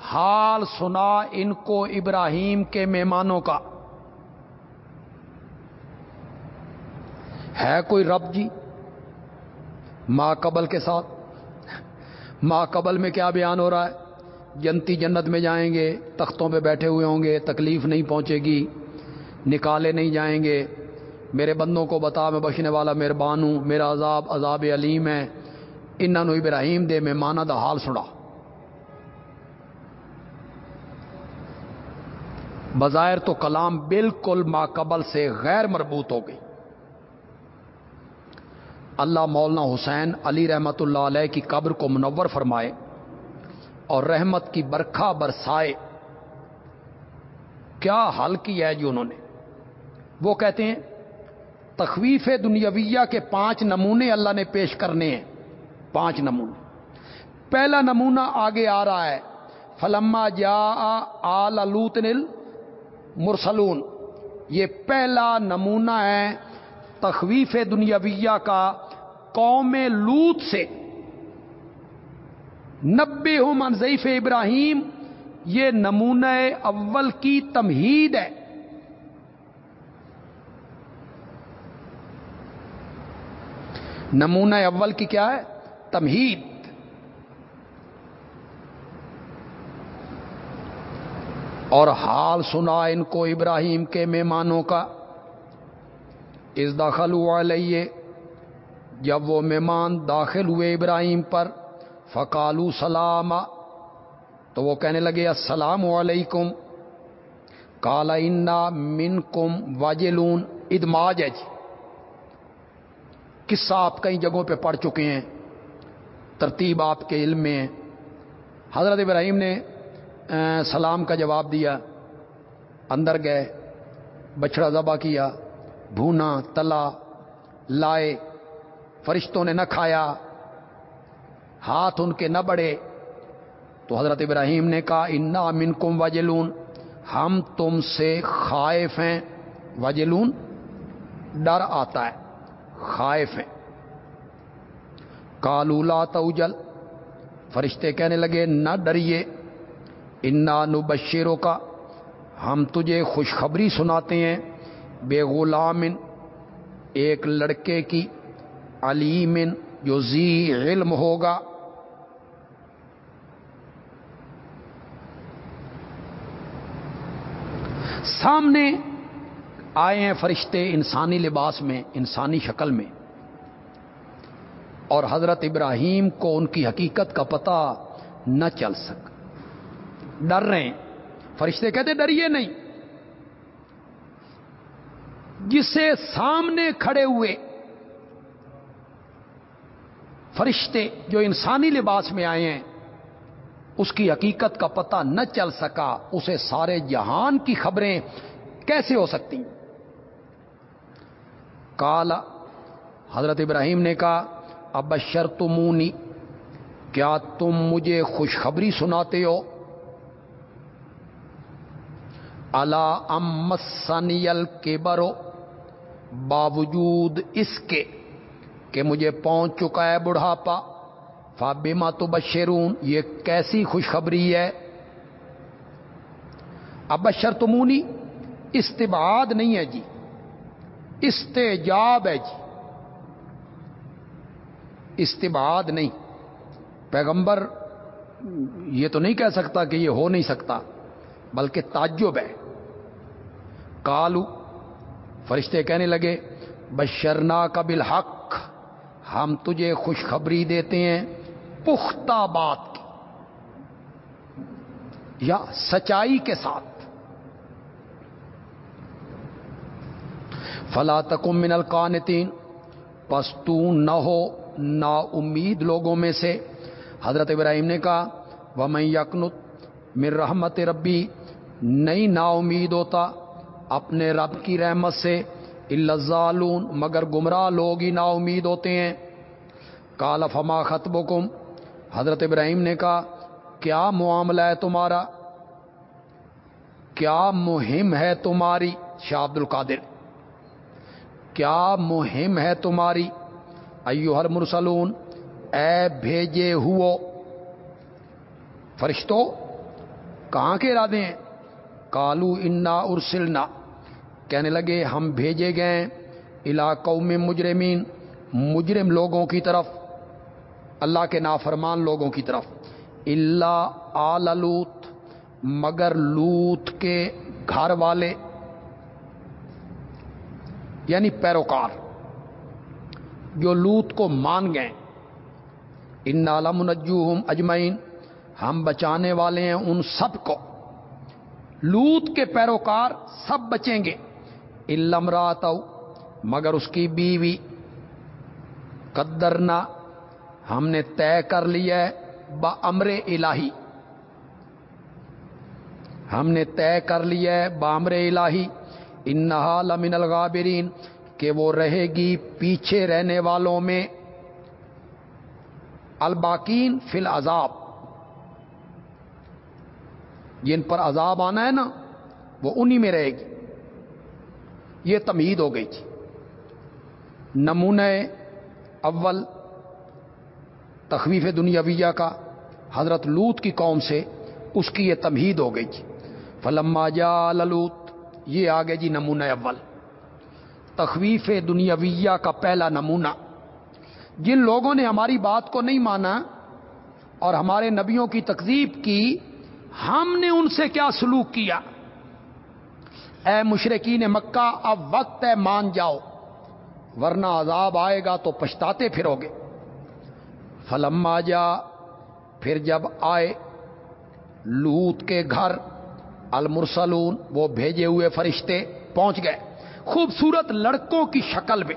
حال سنا ان کو ابراہیم کے مہمانوں کا۔ ہے کوئی رب جی؟ ماں قبل کے ساتھ۔ ماں قبل میں کیا بیان ہو رہا ہے؟ جنتی جنت میں جائیں گے، تختوں پہ بیٹھے ہوئے ہوں گے، تکلیف نہیں پہنچے گی، نکالے نہیں جائیں گے۔ میرے بندوں کو بتا، میں بخشنے والا مہربان ہوں، میرا عذاب عذاب علیم ہے۔ انہوں ابراہیم دے میں مانا دا حال سنا بظاہر تو کلام بالکل ماقبل سے غیر مربوط ہو گئی۔ اللہ مولانا حسین علی رحمت اللہ علیہ کی قبر کو منور فرمائے اور رحمت کی برکھا برسائے۔ کیا حل کیا ہے جی انہوں نے؟ وہ کہتے ہیں، تخویف دنیاویہ کے پانچ نمونے اللہ نے پیش کرنے ہیں۔ پانچ نمونے۔ پہلا نمونہ آگے آ رہا ہے، فلما جا آلوت نل مرسلون یہ پہلا نمونہ ہے تخویف دنیاویہ کا قوم لوت سے۔ نبے ہو منظیف ابراہیم، یہ نمونہ اول کی تمہید ہے۔ نمونہ اول کی کیا ہے؟ تمہید۔ اور حال سنا ان کو ابراہیم کے مہمانوں کا۔ اس داخل ہوا لئیے جب وہ مہمان داخل ہوئے ابراہیم پر، فقالو سلام، تو وہ کہنے لگے، السلام علیکم۔ کالا انا من کم واجلون۔ ادماج ہے جی قصہ آپ کئی جگہوں پہ پڑھ چکے ہیں، ترتیب آپ کے علم میں حضرت ابراہیم نے سلام کا جواب دیا۔ اندر گئے بچڑا ذبح کیا، بھونا، تلا، لائے۔ فرشتوں نے نہ کھایا، ہاتھ ان کے نہ بڑھے۔ تو حضرت ابراہیم نے کہا، انا من کم وجلون۔ ہم تم سے خائف ہیں۔ وجلون ڈر آتا ہے، خائف ہیں۔ کالولا توجل۔ فرشتے کہنے لگے، نہ ڈریے۔ انا نبشروں کا ہم تجھے خوشخبری سناتے ہیں۔ بے غلام، ایک لڑکے کی علیم جو زی علم ہوگا۔ سامنے آئے ہیں فرشتے انسانی لباس میں، انسانی شکل میں۔ اور حضرت ابراہیم کو ان کی حقیقت کا پتہ نہ چل سک۔ ڈر رہے ہیں۔ فرشتے کہتے ڈریے نہیں۔ جسے سامنے کھڑے ہوئے فرشتے جو انسانی لباس میں آئے ہیں، اس کی حقیقت کا پتہ نہ چل سکا۔ اسے سارے جہان کی خبریں کیسے ہو سکتی؟ کالا حضرت ابراہیم نے کہا اب تمونی کیا تم مجھے خوشخبری سناتے ہو؟ اللہ امسنیل کے برو باوجود اس کے کہ مجھے پہنچ چکا ہے بڑھاپا۔ فابیما تو بشرون، یہ کیسی خوشخبری ہے؟ اب بشر تمونی استباد نہیں ہے جی استجاب ہے جی۔ استباد نہیں۔ پیغمبر یہ تو نہیں کہہ سکتا کہ یہ ہو نہیں سکتا، بلکہ تعجب ہے۔ کالو فرشتے کہنے لگے بشرنا کا بالحق ہم تجھے خوشخبری دیتے ہیں پختہ بات کی، یا سچائی کے ساتھ۔ فلا تکم من القانتین پس تو نہ ہو نا امید لوگوں میں سے۔ حضرت ابراہیم نے کہا وہ میں یقنت مر رحمت ربی نئی نا امید ہوتا اپنے رب کی رحمت سے۔ الزالون مگر گمراہ لوگ ہی نا امید ہوتے ہیں۔ کالا فما خطب حضرت ابراہیم نے کہا، کیا معاملہ ہے تمہارا؟ کیا مہم ہے تمہاری؟ شاہ عبد القادر، کیا مہم ہے تمہاری؟ ایو ہر مرسلون اے بھیجے ہو فرشتوں کہاں کے ارادے ہیں؟ کالو انا ارسلنا۔ کہنے لگے، ہم بھیجے گئے علاقوں میں مجرمین، مجرم لوگوں کی طرف، اللہ کے نافرمان لوگوں کی طرف اللہ آل لوت، مگر لوت کے گھر والے یعنی پیروکار، جو لوت کو مان گئے۔ ان نالم نجوہم اجمعین، ہم بچانے والے ہیں ان سب کو۔ لوت کے پیروکار سب بچیں گے۔ علم رات مگر اس کی بیوی قدرنا ہم نے طے کر لیا ہے با امر الہی ہم نے طے کر لیا ہے بامر الہی انہا لمن الغابرین کہ وہ رہے گی پیچھے رہنے والوں میں الباکین فی العذاب جن پر عذاب آنا ہے نا وہ انہی میں رہے گی یہ تمہید ہو گئی تھی۔ نمونہ اول تخویف دنیاویہ کا حضرت لوت کی قوم سے اس کی یہ تمہید ہو گئی تھی۔ فلما جا للوت یہ آگے جی نمونہ اول۔ تخویف دنیاویہ کا پہلا نمونہ۔ جن لوگوں نے ہماری بات کو نہیں مانا اور ہمارے نبیوں کی تقزیب کی، ہم نے ان سے کیا سلوک کیا؟ اے مشرقین مکہ، اب وقت ہے مان جاؤ۔ ورنہ عذاب آئے گا تو پچھتاتے پھرو گے فلم جا، پھر جب آئے، لوت کے گھر، المرسلون، وہ بھیجے ہوئے فرشتے پہنچ گئے۔ خوبصورت لڑکوں کی شکل میں۔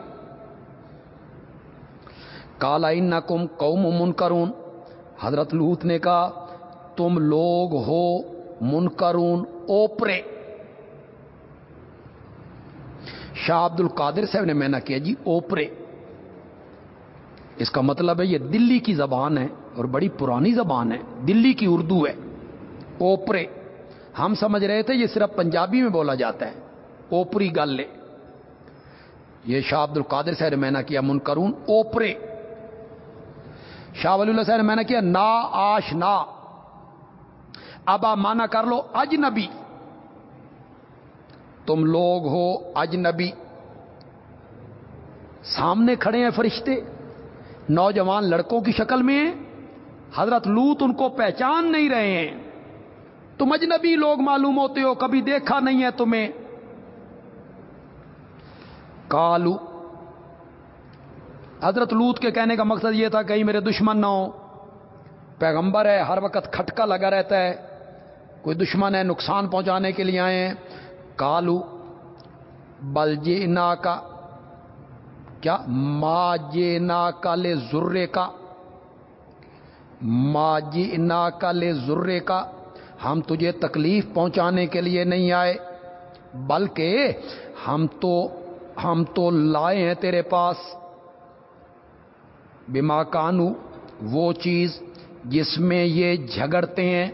کالا ان کم قوم منکرون۔ حضرت لوت نے کہا، تم لوگ ہو منکرون، اوپرے۔ شاہ عبد القادر صاحب نے میں نے کیا جی اوپرے۔ اس کا مطلب ہے یہ دلی کی زبان ہے اور بڑی پرانی زبان ہے، دلی کی اردو ہے۔ اوپرے۔ ہم سمجھ رہے تھے یہ صرف پنجابی میں بولا جاتا ہے۔ اوپری گل یہ شاہ عبد القادر صاحب نے میں نے کیا منکرون، اوپرے۔ شاہ ولی اللہ صاحب نے میں نے کیا نا آش نا۔ اب آپ مانا کر لو، اجنبی۔ تم لوگ ہو اجنبی۔ سامنے کھڑے ہیں فرشتے۔ نوجوان لڑکوں کی شکل میں حضرت لوت ان کو پہچان نہیں رہے ہیں۔ تم اجنبی لوگ معلوم ہوتے ہو، کبھی دیکھا نہیں ہے تمہیں۔ کالو حضرت لوت کے کہنے کا مقصد یہ تھا کہیں میرے دشمن نہ ہو پیغمبر ہے، ہر وقت کھٹکا لگا رہتا ہے۔ کوئی دشمن ہے نقصان پہنچانے کے لیے آئے ہیں۔ کالو بلجینا کا کیا؟ ماجینا کا لے ذرے کا ماجینا کا لے ذرے کا ہم تجھے تکلیف پہنچانے کے لیے نہیں آئے، بلکہ ہم تو ہم تو لائے ہیں تیرے پاس۔ بما کانو، وہ چیز جس میں یہ جھگڑتے ہیں،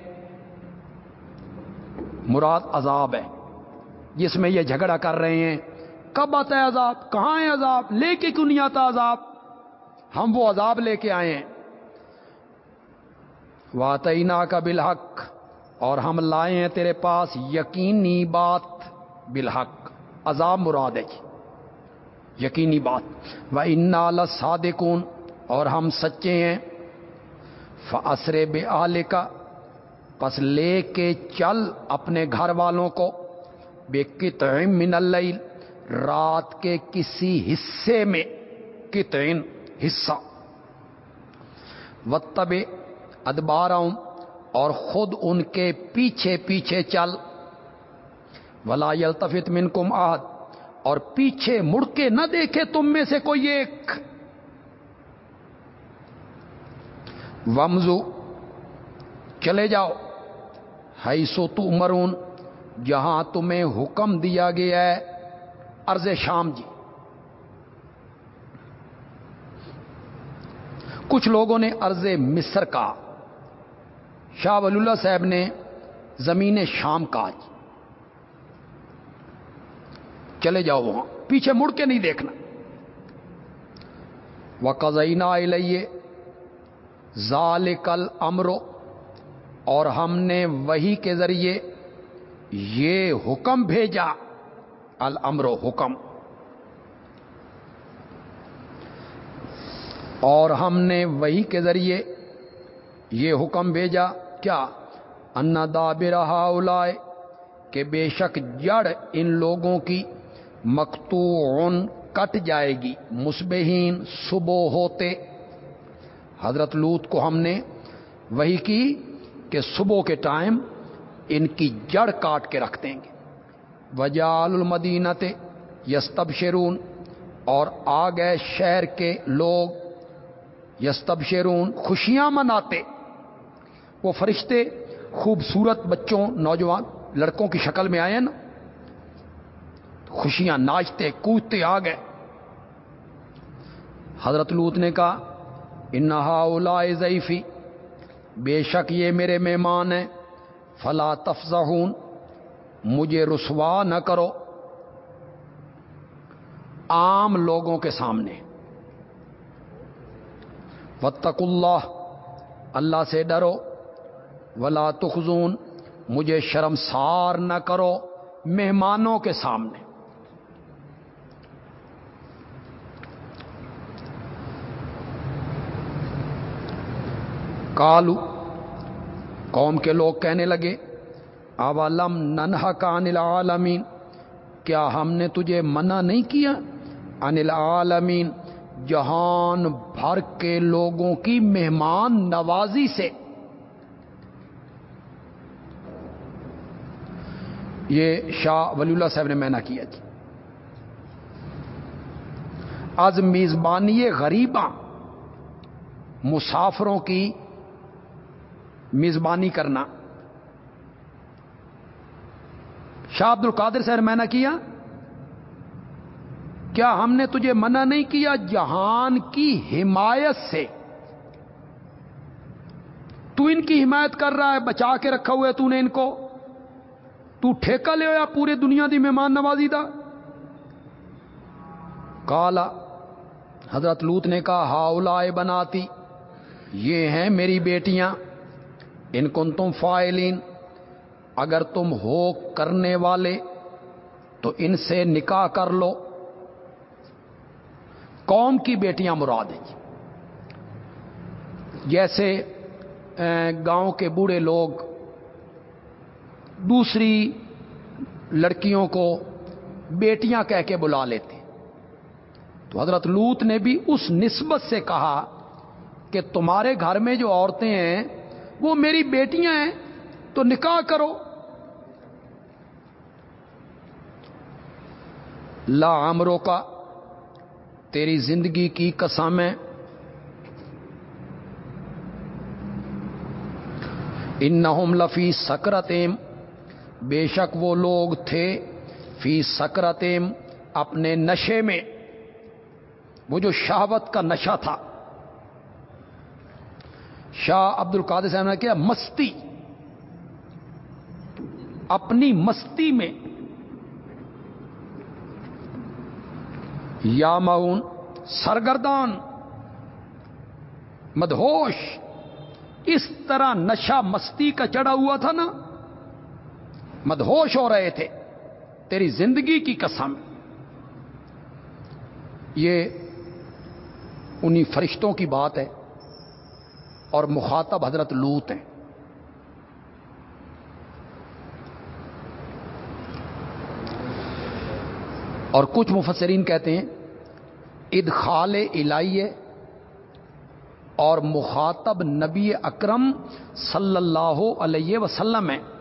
مراد عذاب ہے۔ جس میں یہ جھگڑا کر رہے ہیں۔ کب آتا ہے عذاب؟ کہاں ہے عذاب؟ لے کے کیوں نہیں آتا عذاب؟ ہم وہ عذاب لے کے آئے ہیں۔ واتعینہ کا بالحق، اور ہم لائے ہیں تیرے پاس یقینی بات بالحق۔ عذاب مراد ہے جی۔ یقینی بات۔ وہ انا لسادکون اور ہم سچے ہیں۔ فسر بے آلے کا پس لے کے چل اپنے گھر والوں کو۔ بے کتعین من اللیل، رات کے کسی حصے میں کتعین حصہ۔ وتب ادبار اور خود ان کے پیچھے پیچھے چل۔ ولا یلتفت من کم آد اور پیچھے مڑ کے نہ دیکھے تم میں سے کوئی ایک۔ ومزو چلے جاؤ۔ ہائی سو تو مرون جہاں تمہیں حکم دیا گیا ہے ارض شام جی۔ کچھ لوگوں نے ارض مصر کا، شاہ ولی اللہ صاحب نے زمین شام کا۔ جی چلے جاؤ وہاں، پیچھے مڑ کے نہیں دیکھنا۔ وہ کزینہ لئیے ظال کل امرو اور ہم نے وہی کے ذریعے یہ حکم بھیجا۔ المرو حکم۔ اور ہم نے وہی کے ذریعے یہ حکم بھیجا، کیا؟ انا داب رہا اولائے کہ بے شک جڑ ان لوگوں کی مکتون کٹ جائے گی مسبہین صبح ہوتے۔ حضرت لوت کو ہم نے وہی کی کہ صبح کے ٹائم ان کی جڑ کاٹ کے رکھ دیں گے۔ وجال المدینت یستب شیرون اور آ گئے شہر کے لوگ یستب شیرون خوشیاں مناتے۔ وہ فرشتے خوبصورت بچوں، نوجوان لڑکوں کی شکل میں آئے نا۔ خوشیاں ناچتے، کودتے آ گئے حضرت لوت نے کہا انہا اولا ضعیفی بے شک یہ میرے مہمان ہیں۔ فلا تفزہون مجھے رسوا نہ کرو۔ عام لوگوں کے سامنے۔ وطق اللہ اللہ سے ڈرو۔ ولا تخزون، مجھے شرمسار نہ کرو مہمانوں کے سامنے۔ کالو قوم کے لوگ کہنے لگے اولم ننہا کا انل عالمین کیا ہم نے تجھے منع نہیں کیا؟ انل عالمین جہان بھر کے لوگوں کی مہمان نوازی سے۔ یہ شاہ ولی اللہ صاحب نے مینا کیا جی۔ از میزبانی غریباں، مسافروں کی میزبانی کرنا۔ شاہ عبد القادر صاحب میں نے کیا کیا ہم نے تجھے منع نہیں کیا جہان کی حمایت سے؟ تو ان کی حمایت کر رہا ہے، بچا کے رکھا ہوا ہے تو نے ان کو۔ تو ٹھیکہ لے ہوا پورے دنیا دی مہمان نوازی تھا کالا حضرت لوت نے کہا ہاؤلائے بناتی، یہ ہیں میری بیٹیاں۔ ان کن تم فائلین؟ اگر تم ہو کرنے والے، تو ان سے نکاح کر لو۔ قوم کی بیٹیاں مراد ہیں جی۔ جیسے گاؤں کے بوڑھے لوگ دوسری لڑکیوں کو بیٹیاں کہہ کے بلا لیتے۔ تو تو حضرت لوت نے بھی اس نسبت سے کہا کہ تمہارے گھر میں جو عورتیں ہیں وہ میری بیٹیاں ہیں، تو نکاح کرو۔ لا عمروں کا، تیری زندگی کی قسم ہے ان لفی سکرتیم، بے شک وہ لوگ تھے فی سکرتیم اپنے نشے میں۔ وہ جو شہوت کا نشہ تھا۔ شاہ عبد القادر صاحب نے کیا مستی۔ اپنی مستی میں یا معاون سرگردان، مدہوش، اس طرح نشہ مستی کا چڑھا ہوا تھا نا، مدہوش ہو رہے تھے، تیری زندگی کی قسم۔ یہ انہی فرشتوں کی بات ہے۔ اور مخاطب حضرت لوت ہیں۔ اور کچھ مفسرین کہتے ہیں، ادخال الائیے اور مخاطب نبی اکرم صلی اللہ علیہ وسلم ہیں۔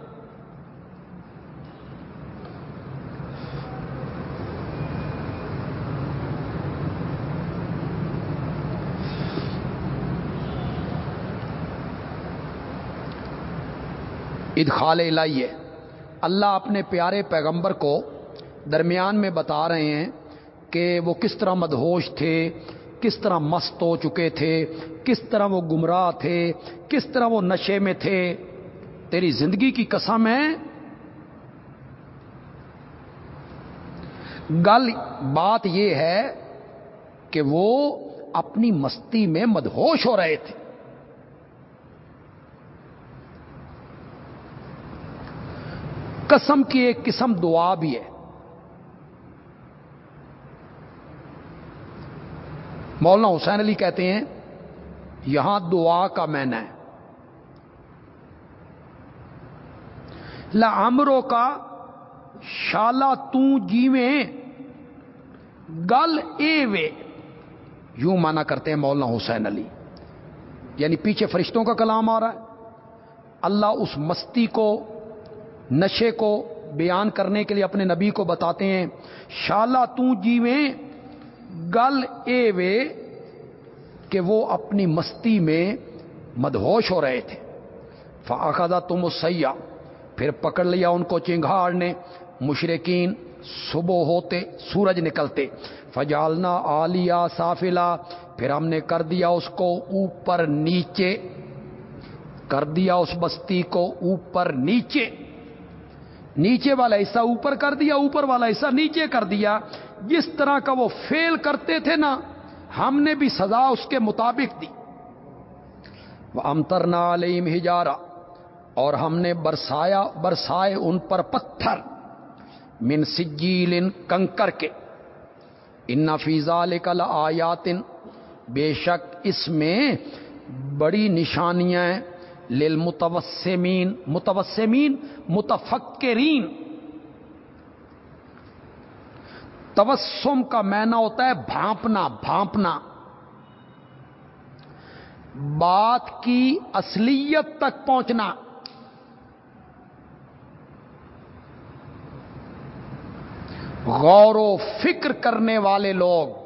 ادخال الائیے اللہ اپنے پیارے پیغمبر کو درمیان میں بتا رہے ہیں کہ وہ کس طرح مدہوش تھے، کس طرح مست ہو چکے تھے، کس طرح وہ گمراہ تھے، کس طرح وہ نشے میں تھے۔ تیری زندگی کی قسم ہے۔ گل، بات یہ ہے کہ وہ اپنی مستی میں مدہوش ہو رہے تھے۔ قسم کی ایک قسم دعا بھی ہے۔ مولانا حسین علی کہتے ہیں، یہاں دعا کا مین ہے۔ لمروں کا شالا تیویں گل اے وے۔ یوں مانا کرتے ہیں مولانا حسین علی۔ یعنی پیچھے فرشتوں کا کلام آ رہا ہے۔ اللہ اس مستی کو نشے کو بیان کرنے کے لیے اپنے نبی کو بتاتے ہیں، شالا جیویں گل اے وے کہ وہ اپنی مستی میں مدہوش ہو رہے تھے۔ فاقدہ تم سیا پھر پکڑ لیا ان کو چنگھاڑ نے مشرقین صبح ہوتے، سورج نکلتے۔ فجالنا آلیا سافلا، پھر ہم نے کر دیا اس کو اوپر نیچے، کر دیا اس بستی کو اوپر نیچے۔ نیچے والا حصہ اوپر کر دیا، اوپر والا حصہ نیچے کر دیا۔ جس طرح کا وہ فیل کرتے تھے نا، ہم نے بھی سزا اس کے مطابق دی۔ وہ امترنا علیم ہجارا اور ہم نے برسایا، برسائے ان پر پتھر من سجیل کنکر کے۔ ان فیضا کل آیاتن بے شک اس میں بڑی نشانیاں للمتوسمین، متوسمین، متفکرین۔ تبسم کا مینا ہوتا ہے بھانپنا بھانپنا۔ بات کی اصلیت تک پہنچنا۔ غور و فکر کرنے والے لوگ۔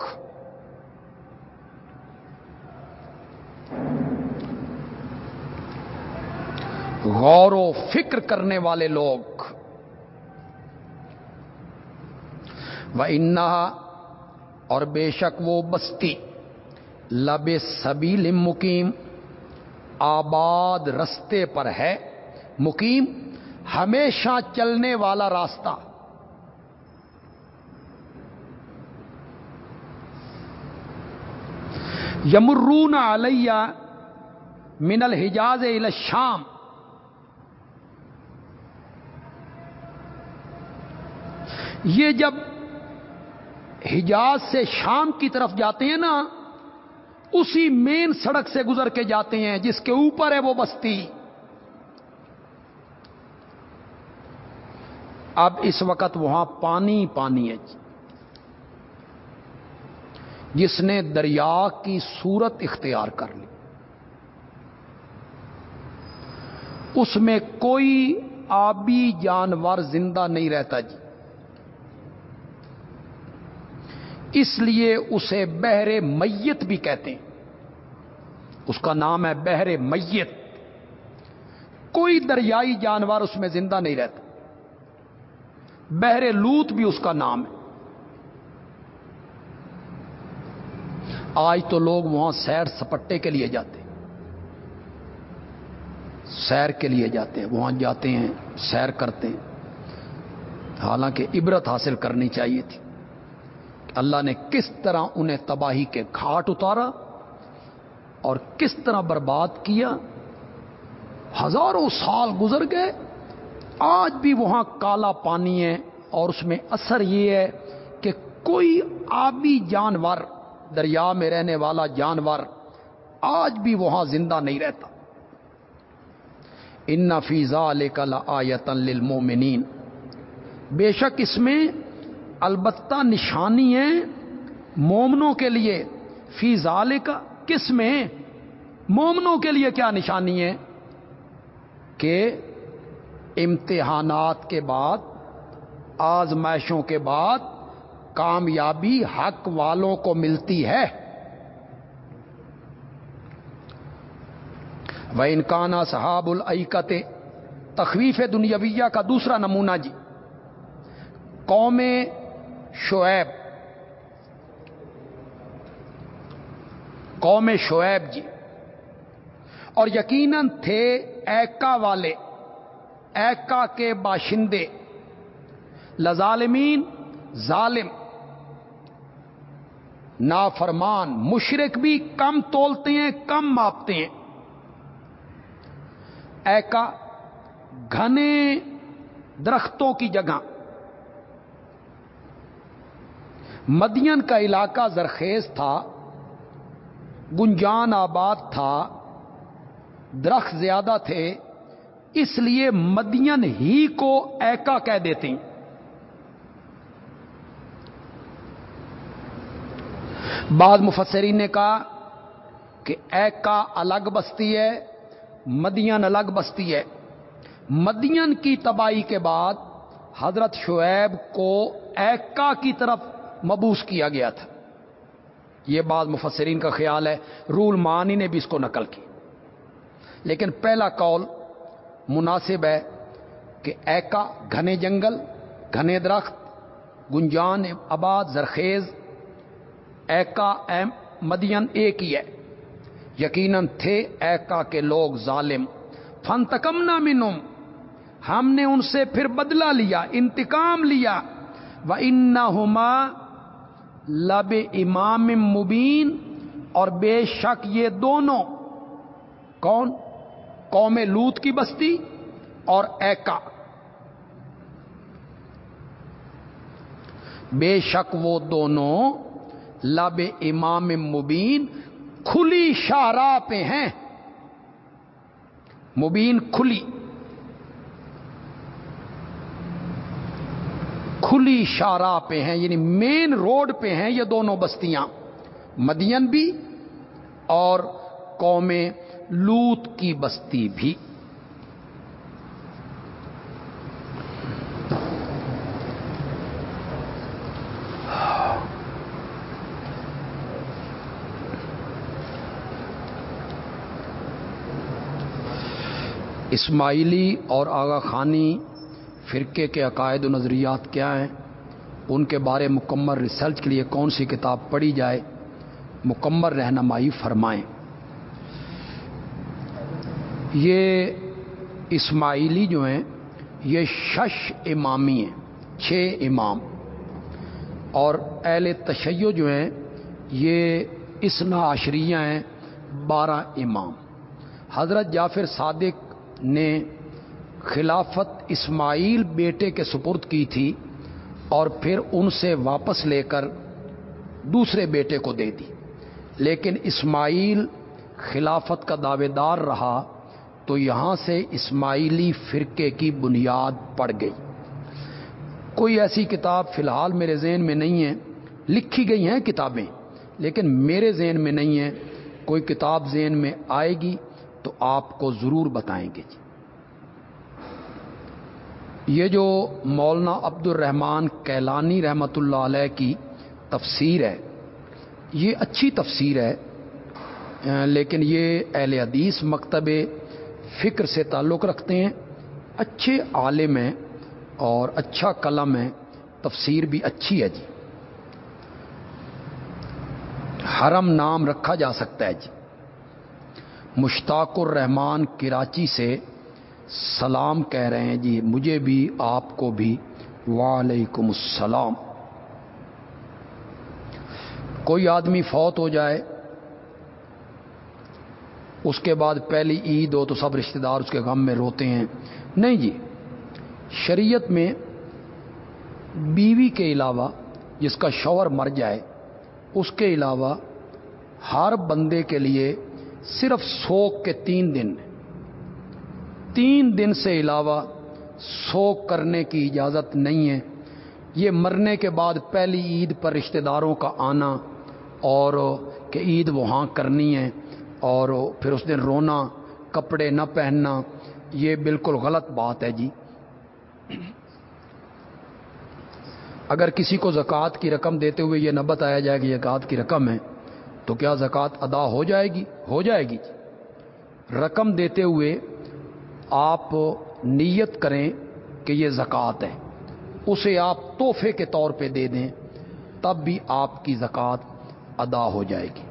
غور و فکر کرنے والے لوگ۔ وہ انا اور بے شک وہ بستی لب سبیل مقیم آباد رستے پر ہے، مقیم، ہمیشہ چلنے والا راستہ۔ یمرون علیہ من الحجاز الشام۔ یہ جب حجاز سے شام کی طرف جاتے ہیں نا، اسی مین سڑک سے گزر کے جاتے ہیں، جس کے اوپر ہے وہ بستی۔ اب اس وقت وہاں پانی پانی ہے۔ جس نے دریا کی صورت اختیار کر لی۔ اس میں کوئی آبی جانور زندہ نہیں رہتا جی۔ اس لیے اسے بحر میت بھی کہتے ہیں۔ اس کا نام ہے بحر میت۔ کوئی دریائی جانور اس میں زندہ نہیں رہتا۔ بحر لوت بھی اس کا نام ہے۔ آج تو لوگ وہاں سیر سپٹے کے لیے جاتے ہیں۔ سیر کے لیے جاتے ہیں۔ وہاں جاتے ہیں، سیر کرتے ہیں۔ حالانکہ عبرت حاصل کرنی چاہیے تھی۔ اللہ نے کس طرح انہیں تباہی کے گھاٹ اتارا اور کس طرح برباد کیا؟ ہزاروں سال گزر گئے، آج بھی وہاں کالا پانی ہے اور اس میں اثر یہ ہے کہ کوئی آبی جانور، دریا میں رہنے والا جانور آج بھی وہاں زندہ نہیں رہتا۔ ان فیضا لے کل آیتن للمومنین بے شک اس میں البتہ نشانی ہے مومنوں کے لیے فیضا کا کس میں؟ مومنوں کے لیے کیا نشانی ہے کہ امتحانات کے بعد، آزمائشوں کے بعد کامیابی حق والوں کو ملتی ہے۔ وہ انکانا صحاب العقت تخویف دنیاویہ کا دوسرا نمونہ جی۔ قوم شعیب۔ قوم شعیب جی۔ اور یقیناً تھے ایکا والے، ایکا کے باشندے۔ لظالمین، ظالم۔ نافرمان مشرق بھی کم تولتے ہیں، کم ماپتے ہیں۔ ایکا گھنے درختوں کی جگہ۔ مدین کا علاقہ زرخیز تھا، گنجان آباد تھا، درخت زیادہ تھے، اس لیے مدین ہی کو ایکا کہہ دیتے ہیں بعض مفسرین نے کہا کہ ایکا الگ بستی ہے، مدین الگ بستی ہے۔ مدین کی تباہی کے بعد حضرت شعیب کو ایکا کی طرف مبوس کیا گیا تھا۔ یہ بعض مفسرین کا خیال ہے، رول مانی نے بھی اس کو نقل کی۔ لیکن پہلا کال مناسب ہے کہ ایکا گھنے جنگل، گھنے درخت، گنجان، آباد، زرخیز، ایکا ایم مدین ایک ہی ہے۔ یقیناً تھے ایکا کے لوگ ظالم۔ فن تکم نہ منم ہم نے ان سے پھر بدلہ لیا، انتقام لیا۔ وہ ان لب امام مبین اور بے شک یہ دونوں کون؟ قوم لوت کی بستی اور ایکا۔ بے شک وہ دونوں لب امام مبین کھلی شاہراہ پہ ہیں۔ مبین کھلی۔ کھلی شاہراہ پہ ہیں یعنی مین روڈ پہ ہیں یہ دونوں بستیاں۔ مدین بھی اور قوم لوت کی بستی بھی۔ اسماعیلی اور آغا خانی فرقے کے عقائد و نظریات کیا ہیں؟ ان کے بارے مکمل ریسرچ کے لیے کون سی کتاب پڑھی جائے؟ مکمل رہنمائی فرمائیں۔ یہ اسماعیلی جو ہیں، یہ شش امامی ہیں، چھ امام۔ اور اہل تشیع جو ہیں، یہ اسنا عشریہ ہیں، بارہ امام۔ حضرت جعفر صادق نے خلافت اسماعیل بیٹے کے سپرد کی تھی اور پھر ان سے واپس لے کر دوسرے بیٹے کو دے دی۔ لیکن اسماعیل خلافت کا دعوے دار رہا تو یہاں سے اسماعیلی فرقے کی بنیاد پڑ گئی۔ کوئی ایسی کتاب فی الحال میرے ذہن میں نہیں ہے۔ لکھی گئی ہیں کتابیں، لیکن میرے ذہن میں نہیں ہے۔ کوئی کتاب ذہن میں آئے گی تو آپ کو ضرور بتائیں گے۔ جی یہ جو مولانا عبد الرحمان کیلانی رحمۃ اللہ علیہ کی تفسیر ہے، یہ اچھی تفسیر ہے، لیکن یہ اہل حدیث مکتب فکر سے تعلق رکھتے ہیں۔ اچھے عالم ہیں اور اچھا قلم ہے تفسیر بھی اچھی ہے جی۔ حرم نام رکھا جا سکتا ہے جی۔ مشتاق الرحمان کراچی سے سلام کہہ رہے ہیں جی مجھے بھی، آپ کو بھی۔ وعلیکم السلام۔ کوئی آدمی فوت ہو جائے، اس کے بعد پہلی عید ہو تو سب رشتہ دار اس کے غم میں روتے ہیں۔ نہیں جی شریعت میں بیوی کے علاوہ جس کا شوہر مر جائے، اس کے علاوہ ہر بندے کے لیے صرف سوک کے تین دن تین دن سے علاوہ سوک کرنے کی اجازت نہیں ہے۔ یہ مرنے کے بعد پہلی عید پر رشتہ داروں کا آنا اور کہ عید وہاں کرنی ہے اور پھر اس دن رونا، کپڑے نہ پہننا، یہ بالکل غلط بات ہے جی۔ اگر کسی کو زکوٰۃ کی رقم دیتے ہوئے یہ نہ بتایا جائے کہ زکوٰۃ کی رقم ہے، تو کیا زکوٰۃ ادا ہو جائے گی؟ ہو جائے گی۔ رقم دیتے ہوئے آپ نیت کریں کہ یہ زکوٰۃ ہے، اسے آپ تحفے کے طور پہ دے دیں، تب بھی آپ کی زکوٰۃ ادا ہو جائے گی۔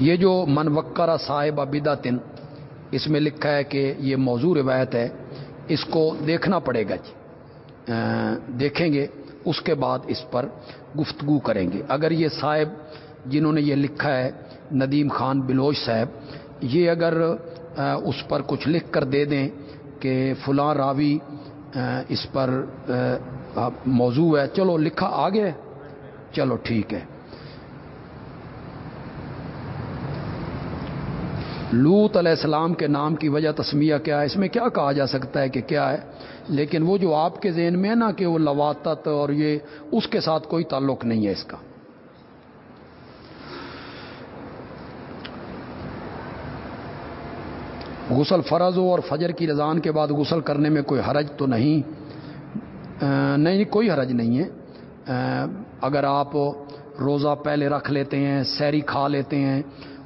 یہ جو منوکرا صاحب ابداتن اس میں لکھا ہے کہ یہ موضوع روایت ہے، اس کو دیکھنا پڑے گا جی۔ دیکھیں گے، اس کے بعد اس پر گفتگو کریں گے۔ اگر یہ صاحب جنہوں نے یہ لکھا ہے، ندیم خان بلوچ صاحب، یہ اگر اس پر کچھ لکھ کر دے دیں کہ فلاں راوی اس پر موضوع ہے۔ چلو، لکھا آگے چلو، ٹھیک ہے۔ لوت علیہ السلام کے نام کی وجہ تسمیہ کیا ہے؟ اس میں کیا کہا جا سکتا ہے کہ کیا ہے؟ لیکن وہ جو آپ کے ذہن میں ہے نا کہ وہ لواتت اور یہ، اس کے ساتھ کوئی تعلق نہیں ہے اس کا۔ غسل فرض ہو اور فجر کی رضان کے بعد غسل کرنے میں کوئی حرج تو نہیں؟ نہیں، کوئی حرج نہیں ہے۔ اگر آپ روزہ پہلے رکھ لیتے ہیں، سیری کھا لیتے ہیں،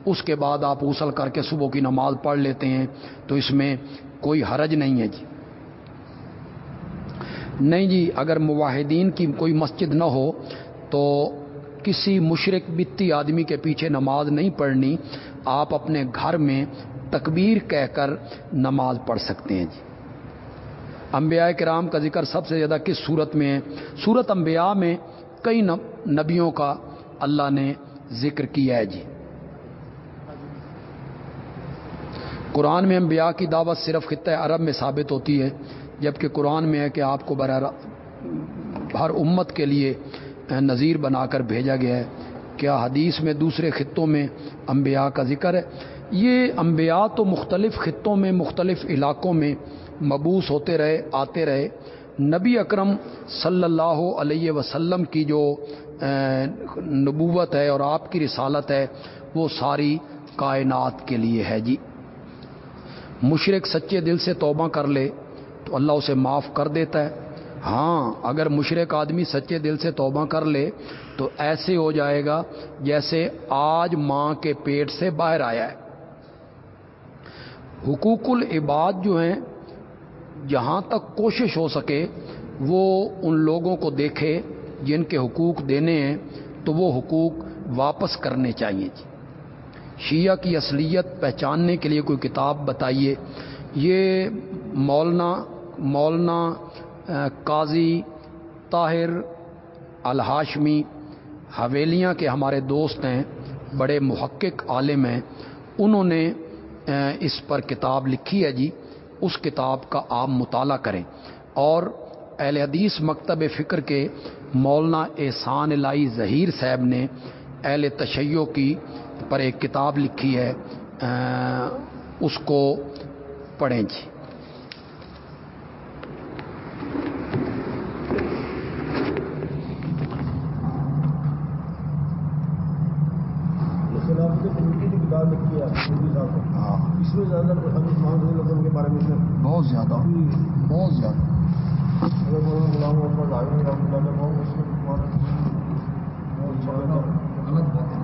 اس کے بعد آپ غسل کر کے صبح کی نماز پڑھ لیتے ہیں، تو اس میں کوئی حرج نہیں ہے جی۔ نہیں جی اگر مواحدین کی کوئی مسجد نہ ہو، تو کسی مشرق بتی آدمی کے پیچھے نماز نہیں پڑھنی۔ آپ اپنے گھر میں تکبیر کہہ کر نماز پڑھ سکتے ہیں جی۔ انبیاء کرام کا ذکر سب سے زیادہ کس صورت میں ہے؟ صورت انبیاء میں کئی نبیوں کا اللہ نے ذکر کیا ہے جی۔ قرآن میں انبیاء کی دعوت صرف خطۂ عرب میں ثابت ہوتی ہے، جبکہ قرآن میں ہے کہ آپ کو برا ہر امت کے لیے نظیر بنا کر بھیجا گیا ہے۔ کیا حدیث میں دوسرے خطوں میں انبیاء کا ذکر ہے؟ یہ انبیاء تو مختلف خطوں میں، مختلف علاقوں میں مبوس ہوتے رہے، آتے رہے۔ نبی اکرم صلی اللہ علیہ وسلم کی جو نبوت ہے اور آپ کی رسالت ہے، وہ ساری کائنات کے لیے ہے جی۔ مشرق سچے دل سے توبہ کر لے تو اللہ اسے معاف کر دیتا ہے۔ ہاں اگر مشرق آدمی سچے دل سے توبہ کر لے تو ایسے ہو جائے گا جیسے آج ماں کے پیٹ سے باہر آیا ہے۔ حقوق العباد جو ہیں، جہاں تک کوشش ہو سکے، وہ ان لوگوں کو دیکھے جن کے حقوق دینے ہیں، تو وہ حقوق واپس کرنے چاہیے جی۔ شیعہ کی اصلیت پہچاننے کے لیے کوئی کتاب بتائیے۔ یہ مولانا مولانا قاضی طاہر الحاشمی حویلیاں کے ہمارے دوست ہیں، بڑے محقق عالم ہیں۔ انہوں نے اس پر کتاب لکھی ہے جی۔ اس کتاب کا آپ مطالعہ کریں۔ اور اہل حدیث مکتب فکر کے مولانا احسان الہی ظہیر صاحب نے اہل تشیع کی پر ایک کتاب لکھی ہے۔ اس کو پڑھیں جی ہاں اس میں زیادہ ان کے بارے میں بہت زیادہ بہت زیادہ۔ غلام محمد غلط بات